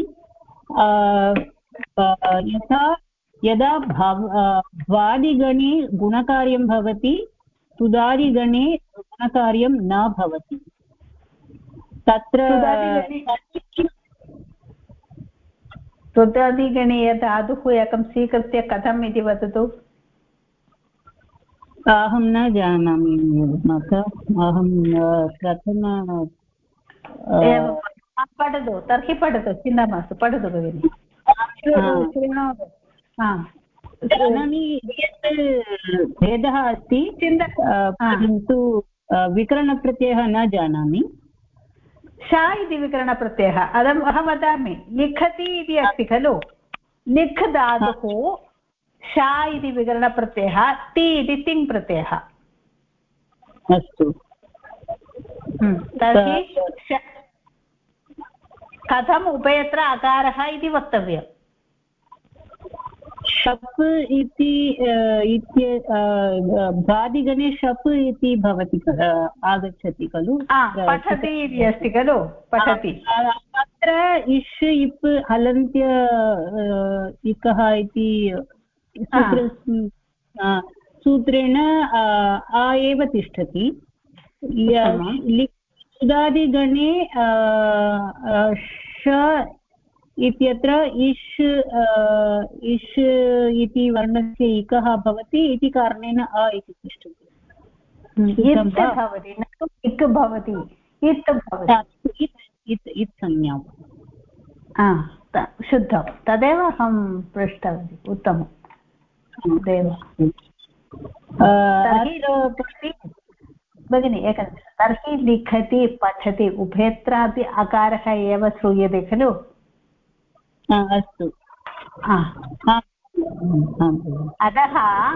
यथा यदा भव भ्वादिगणे गुणकार्यं भवति तुदादिगणे गुणकार्यं न भवति तत्र रुद्रादिगणे धातुः एकं स्वीकृत्य कथम् इति वदतु? अहं न जानामि अहं प्रथम पठतु तर्हि पठतु चिन्ता मास्तु पठतु भगिनि। जानामि यत् भेदः अस्ति परन्तु विकरणप्रत्ययः न जानामि। श इति विकरणप्रत्ययः। अहम् अहं वदामि लिखति इति अस्ति खलु? लिख् धातुः श इति विकरणप्रत्ययः ति इति तिङ् प्रत्ययः अस्तु। हम्म, तर्हि कथम् उभयत्र अकारः इति वक्तव्यम्। शप् इति भादिगणे शप् इति भवति आगच्छति खलु? पठति इति अस्ति खलु? पठति। अत्र इष् इप् हलन्त्य इकः इति सूत्रेण आ एव तिष्ठति। सुदादिगणे श इत्यत्र इष् इष् इति वर्णस्य इकः भवति इति कारणेन अ इति तिष्ठति भवति इक् भवति इत् भवति इत् इत् संज्ञा। शुद्धं। तदेव अहं पृष्टवती उत्तमं। तदेव भगिनि एकनिमिषं। तर्हि लिखति पठति उभयत्रापि अकारः एव श्रूयते खलु? अस्तु. अतः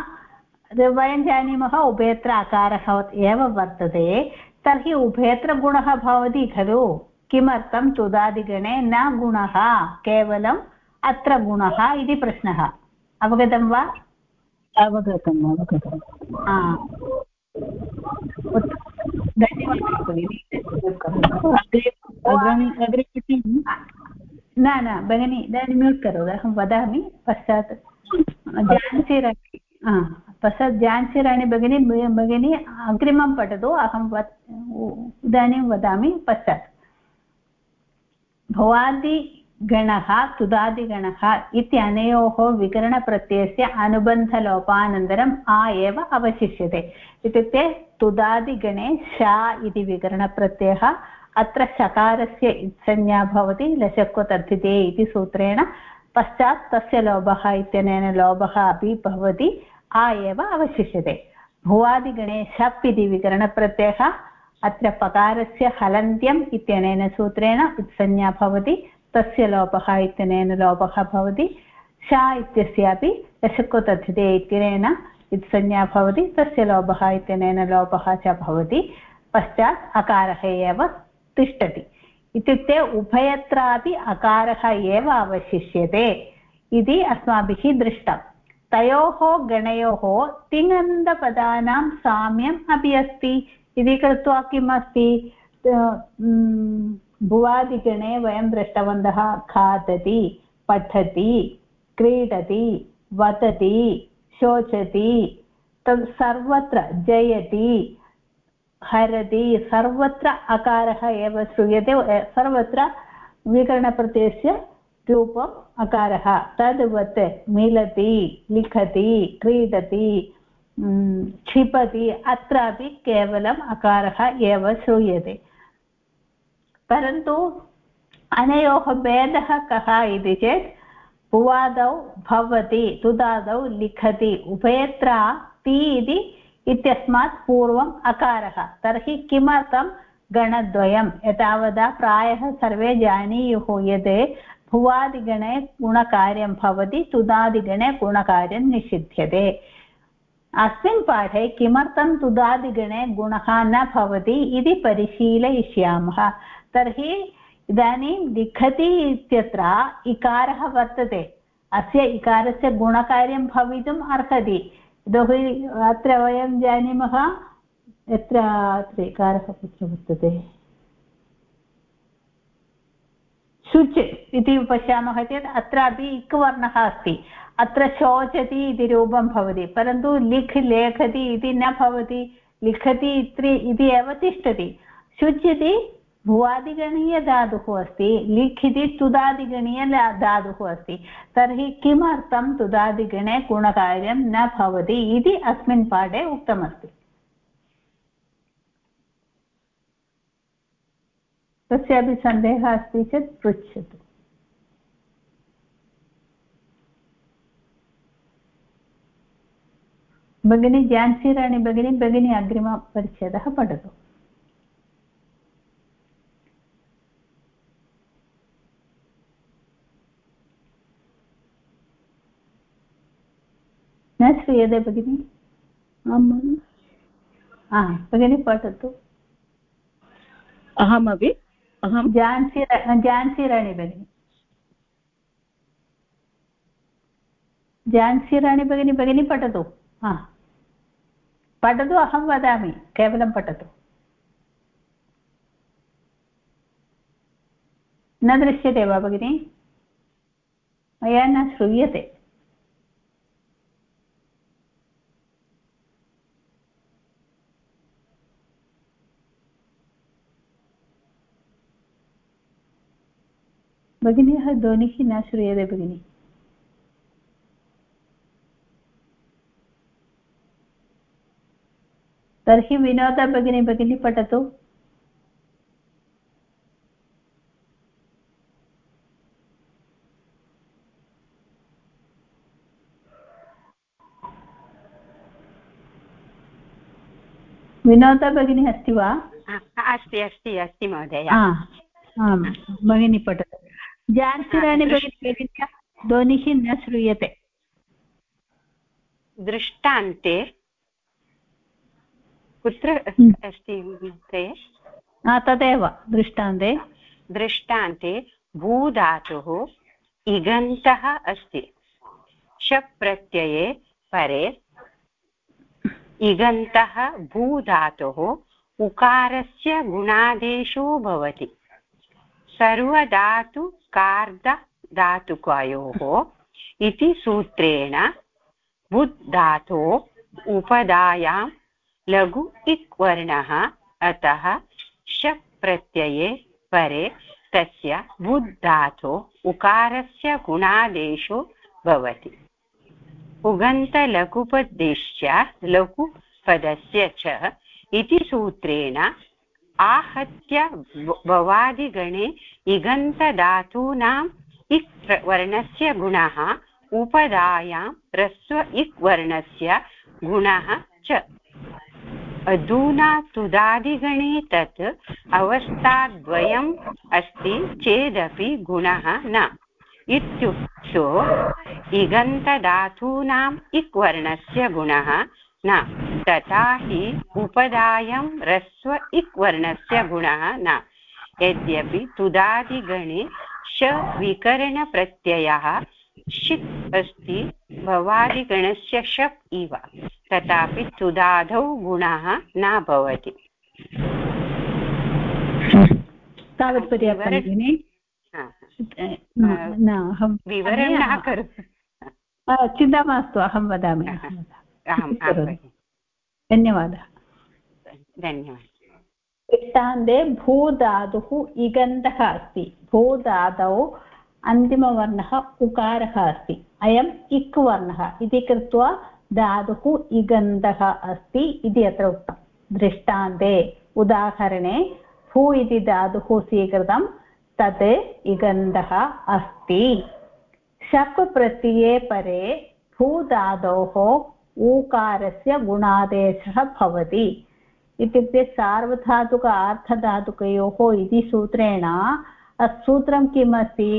वयं जानीमः उभयत्र अकारः एव वर्तते. तर्हि उभयत्र गुणः भवति खलु. किमर्थं तुदादिगणे न गुणः? केवलम् अत्र गुणः इति प्रश्नः. अवगतं वा? अवगतम् अवगतम्. न न भगिनि इदानीं म्यूट् करोतु अहं वदामि, पश्चात् झान्सी राणि पश्चात् झान्सी राणि भगिनी भगिनी अग्रिमं पठतु, अहं इदानीं वदामि, पश्चात्। भवादि गणः तुदादिगणः इत्यनयोः विकरणप्रत्ययस्य अनुबन्धलोपानन्तरम् आ एव अवशिष्यते। इत्युक्ते तुदादिगणे शा इति विकरणप्रत्ययः अत्र शकारस्य इत्संज्ञा भवति लशक्वतद्धिते इति सूत्रेण पश्चात् तस्य लोभः इत्यनेन लोभः अपि भवति, आ एव अवशिष्यते। भुवादिगणे शप् इति विकरणप्रत्ययः अत्र पकारस्य हलन्त्यम् इत्यनेन सूत्रेण उत्संज्ञा भवति, तस्य लोपः इत्यनेन लोपः भवति, शा इत्यस्यापि दशकोतथिते इत्यनेन इत्संज्ञा भवति, तस्य लोपः इत्यनेन लोपः च भवति, पश्चात् अकारः एव तिष्ठति। इत्युक्ते उभयत्रापि अकारः एव अवशिष्यते इति अस्माभिः दृष्टं। तयोः गणयोः तिङन्तपदानां साम्यम् अपि अस्ति। इति कृत्वा किम् भुवादिगणे वयं दृष्टवन्तः खादति, पठति, क्रीडति, वदति, शोचति, तत् सर्वत्र जयति। हरति सर्वत्र अकारः एव श्रूयते सर्वत्र विकरणप्रत्ययस्य रूपम् अकारः। तद्वत् मिलति, लिखति, क्रीडति क्षिपति, अत्रापि केवलम् अकारः एव श्रूयते। परन्तु अनयोः भेदः कः इति चेत् भुवादौ भवति, तुदादौ लिखति उभयत्र ति इति इत्यस्मात् पूर्वम् अकारः। तर्हि किमर्थं गणद्वयं एतावता प्रायः सर्वे जानीयुः यत् भुवादिगणे गुणकार्यं भवति, तुदादिगणे गुणकार्यं निषिध्यते। अस्मिन् पाठे किमर्थं तुदादिगणे गुणः न भवति इति परिशीलयिष्यामः। तर्हि इदानीं लिखति इत्यत्र इकारः वर्तते। अस्य इकारस्य गुणकार्यं भवितुम् अर्हति। यतोहि अत्र वयं जानीमः यत्र अत्र इकारः कुत्र वर्तते। शुच् इति पश्यामः चेत् अत्रापि इक् वर्णः अस्ति। अत्र शोचति इति रूपं भवति, परन्तु लिख् लेखति इति न भवति, लिखति इति एव तिष्ठति। शुच् इति भुवादिगणीयधातुः अस्ति। लिख् तुदादिगणीय धातुः अस्ति। तर्हि किमर्थं तुदादिगणे गुणकार्यं न भवति इति अस्मिन् पाठे उक्तमस्ति। तस्यापि सन्देहः अस्ति चेत् पृच्छतु। भगिनी भगिनी भगिनी अग्रिमपरिच्छेदः पठतु। न श्रूयते भगिनि आम् भगिनी पठतु अहमपि अहं झान्सी झान्सीराणि भगिनि झान्सीराणि भगिनी भगिनी पठतु हा पठतु अहं वदामि केवलं पठतु न दृश्यते वा भगिनि मया न श्रूयते भगिन्याः ध्वनिः न श्रूयते भगिनि तर्हि विनोदा भगिनी भगिनी पठतु विनोदा भगिनी अस्ति वा अस्ति अस्ति अस्ति महोदय भगिनी पठतु भगिनी ध्वनिः न श्रूयते दृष्टान्ते कुत्र। अस्ति तदेव दृष्टान्ते दृष्टान्ते भूधातुः इगन्तः अस्ति शप् प्रत्यये परे इगन्तः भूधातुः उकारस्य गुणादेशो भवति सर्वधातु कार्द धातुकयोः इति सूत्रेण बुद् धातो उपधायां लघु इक् वर्णः अतः शप् प्रत्यये परे तस्य बुद् धातो उकारस्य गुणादेशो भवति। उगन्तलघुपदेश्च लघुपदस्य च इति सूत्रेण आहत्य भवादिगणे इगन्तधातूनाम् इक् वर्णस्य गुणः उपधायां ह्रस्व इक् वर्णस्य गुणः च। अधुना तुदादिगणे तत् अवस्थाद्वयम् अस्ति चेदपि गुणः न। इत्युक्तो इगन्तधातूनाम् इक् वर्णस्य गुणः न। तथा हि उपधायां ह्रस्व इक् वर्णस्य गुणः न। यद्यपि तुदादिगणे श विकरणप्रत्ययः षित् अस्ति भवादिगणस्य शप् इव। तथापि तुदादौ गुणः न भवति। तावत् विवरणं न करोतु चिन्ता मास्तु अहं वदामि। धन्यवादः। धन्यवादः। दृष्टान्ते भूधातुः इगन्तः अस्ति। भूधातौ अन्तिमवर्णः उकारः अस्ति। अयम् इक् वर्णः। इति कृत्वा धातुः इगन्तः अस्ति इति अत्र उक्तं। दृष्टान्ते उदाहरणे भू इति धातुः स्वीकृतं तत् इगन्तः अस्ति। शप् प्रत्यये परे भूधातोः ऊकारस्य गुणादेशः भवति। इत्युक्ते सार्वधातुक आर्थधातुकयोः इति सूत्रेण सूत्रं किम् अस्ति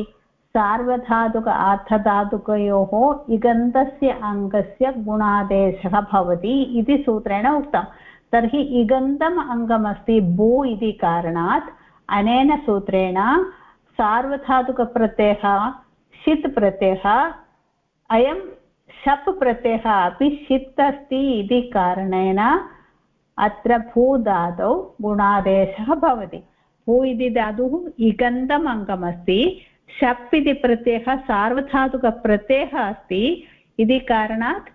सार्वधातुक आर्थधातुकयोः इगन्तस्य अङ्गस्य गुणादेशः भवति इति सूत्रेण उक्तं। तर्हि इगन्तम् अङ्गमस्ति भू इति कारणात् अनेन सूत्रेण सार्वधातुकप्रत्ययः, षित् प्रत्ययः अयं शप् प्रत्ययः अपि षित् अस्ति इति कारणेन अत्र भूधातौ गुणादेशः भवति। भू इति धातुः इगन्तम् अङ्गमस्ति शप् इति प्रत्ययः सार्वधातुकप्रत्ययः अस्ति। इति कारणात्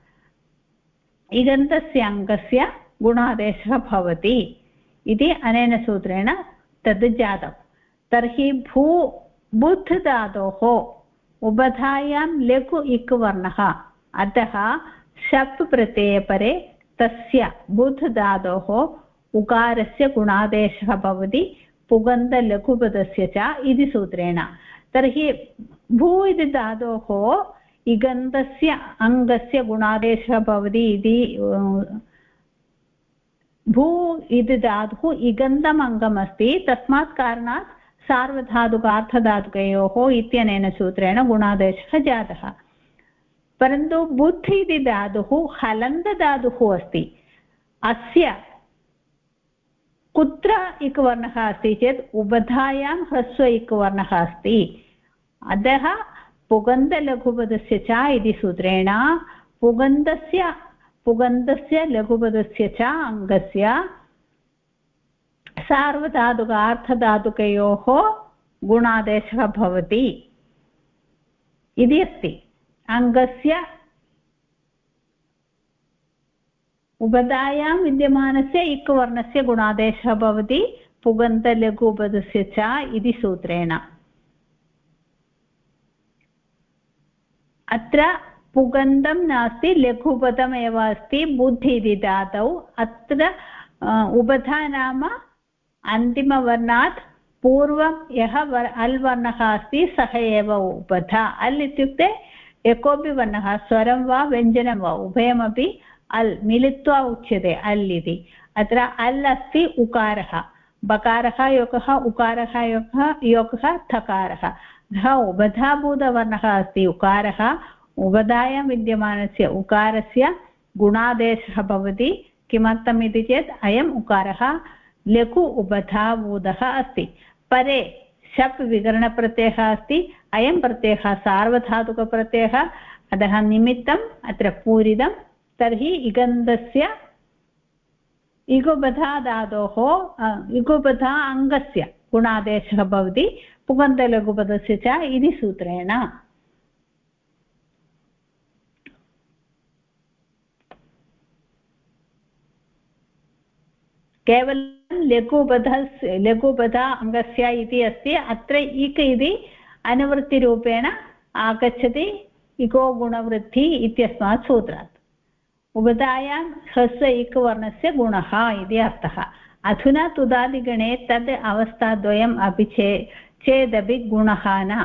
इगन्तस्य अङ्गस्य गुणादेशः भवति इति अनेन सूत्रेण तद् जातं। तर्हि भू बुद्ध धातोः उबधायां लघु इक् वर्णः। अतः शप् प्रत्यये परे तस्य बुध् धातोः उकारस्य गुणादेशः भवति पुगन्धलघुपदस्य च इति सूत्रेण। तर्हि भू इति धातोः इगन्धस्य अङ्गस्य गुणादेशः भवति इति भू इति धातुः इगन्तम् अङ्गमस्ति तस्मात् कारणात् सार्वधातुकार्थधातुकयोः इत्यनेन सूत्रेण गुणादेशः जातः। परन्तु बुद्ध इति धातुः हलन्तधातुः अस्ति। अस्य कुत्र इकवर्णः अस्ति चेत् उबधायां ह्रस्व इकवर्णः अस्ति। अतः पुगन्धलघुपदस्य च इति सूत्रेण पुगन्धस्य पुगन्धस्य लघुपदस्य च अङ्गस्य सार्वधातुकार्थधातुकयोः गुणादेशः भवति। इति अस्ति। अङ्गस्य उपधायां विद्यमानस्य इक् वर्णस्य गुणादेशः भवति पुगन्तलघु उपदस्य च इति सूत्रेण अत्र पुगन्धं नास्ति लघुपदमेव अस्ति बुद्धि इति धातौ अत्र उपधा नाम अन्तिमवर्णात् पूर्वं यः वर् अल् वर्णः अस्ति सः एव उपधा अल् इत्युक्ते यः कोऽपि वर्णः स्वरं वा व्यञ्जनं वा, उभयमपि अल्, मिलित्वा उच्यते, अल् इति। अत्र अल् अस्ति उकारः। बकारः योगः, उकारः योगः योगः थकारः। अतः उबधाभूतवर्णः अस्ति उकारः। उबधायां विद्यमानस्य उकारस्य गुणादेशः भवति। किमर्थम् इति चेत्, अयम् उकारः लघु उबधाभूतः अस्ति। परे शप् विकरणप्रत्ययः अस्ति, अयं प्रत्ययः सार्वधातुकप्रत्ययः, अतः निमित्तम् अत्र पूरितं, तर्हि इगन्धस्य इगुबधा धातोः इगुबधा अङ्गस्य गुणादेशः भवति, पुगन्तलघुपदस्य च इति सूत्रेण। केवलं लघुपधस्य लघुपधा अङ्गस्य इति अस्ति, अत्र इक् इति अनुवृत्तिरूपेण आगच्छति इको गुणवृद्धि इत्यस्मात् सूत्रात्। उपधायां ह्रस्व इक् वर्णस्य गुणः इति अर्थः। अधुना तुदादिगणे तद् अवस्थाद्वयम् अपि चे, चेदपि गुणः न।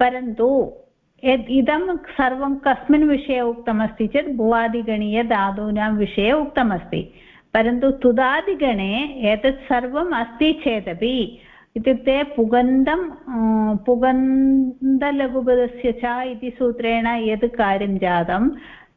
परन्तु यद् इदं सर्वं कस्मिन् विषये उक्तमस्ति चेत् भुवादिगणीयधातूनां विषये उक्तमस्ति। परन्तु तुदादिगणे एतत् सर्वम् अस्ति चेदपि इत्युक्ते पुगन्धं पुगन्धलघुपदस्य च इति सूत्रेण यत् कार्यं जातं,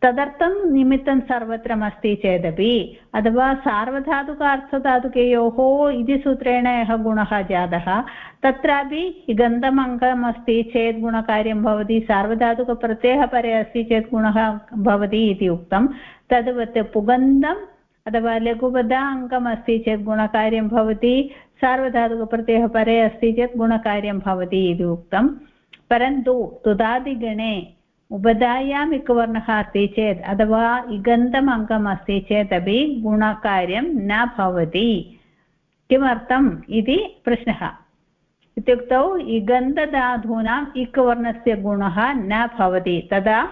तदर्थं निमित्तं सर्वत्रमस्ति चेदपि, अथवा सार्वधातुकार्थधातुकयोः इति सूत्रेण यः गुणः जातः, तत्रापि गन्धम् अङ्गम् अस्ति चेत् गुणकार्यं भवति, सार्वधातुकप्रत्ययः परे अस्ति चेत् गुणः भवति इति उक्तं, तद्वत् पुगन्धं अथवा लघुबद्धा अङ्कमस्ति चेत् गुणकार्यं भवति, सार्वधातुकप्रत्ययः परे अस्ति चेत् गुणकार्यं भवति इति उक्तं। परन्तु तुदादिगणे उपधायाम् इकवर्णः अस्ति चेत् अथवा इगन्तम् अङ्कम् अस्ति चेदपि गुणकार्यं न भवति। किमर्थम् इति प्रश्नः। इत्युक्तौ इगन्धधातूनाम् इकवर्णस्य गुणः न भवति। तदा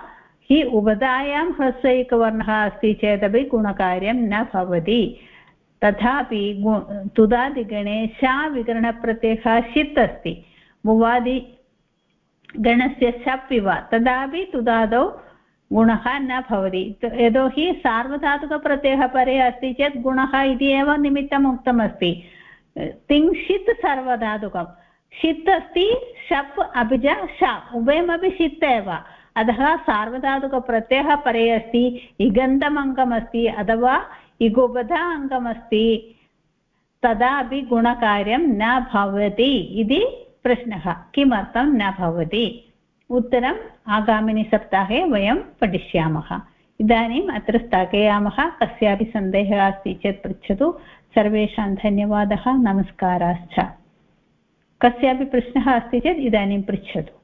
हि उपधायां ह्रस्वैकवर्णः अस्ति चेदपि गुणकार्यं न भवति। तथापि गु, तुदादिगणे शा विकरणप्रत्ययः षित् अस्ति। भुवादि गणस्य शप् इव तदापि तुदादौ गुणः न भवति। यतोहि सार्वधातुकप्रत्ययः परे अस्ति चेत् गुणः इति एव निमित्तम् उक्तमस्ति। तिङ्क्षित् सर्वधातुकं। षित् अस्ति, शप् अपि च श। उभयमपि षित् एव। अतः सार्वधातुकप्रत्ययः परे अस्ति इगन्तम् अङ्गमस्ति अथवा इगुबधा अङ्गमस्ति तदापि गुणकार्यं न भवति इति प्रश्नः। किमर्थं न भवति? उत्तरम् आगामिनि सप्ताहे वयं पठिष्यामः। इदानीम् अत्र स्थगयामः कस्यापि सन्देहः अस्ति चेत् पृच्छतु। सर्वेषां धन्यवादः, नमस्काराश्च। कस्यापि प्रश्नः अस्ति चेत् इदानीं पृच्छतु।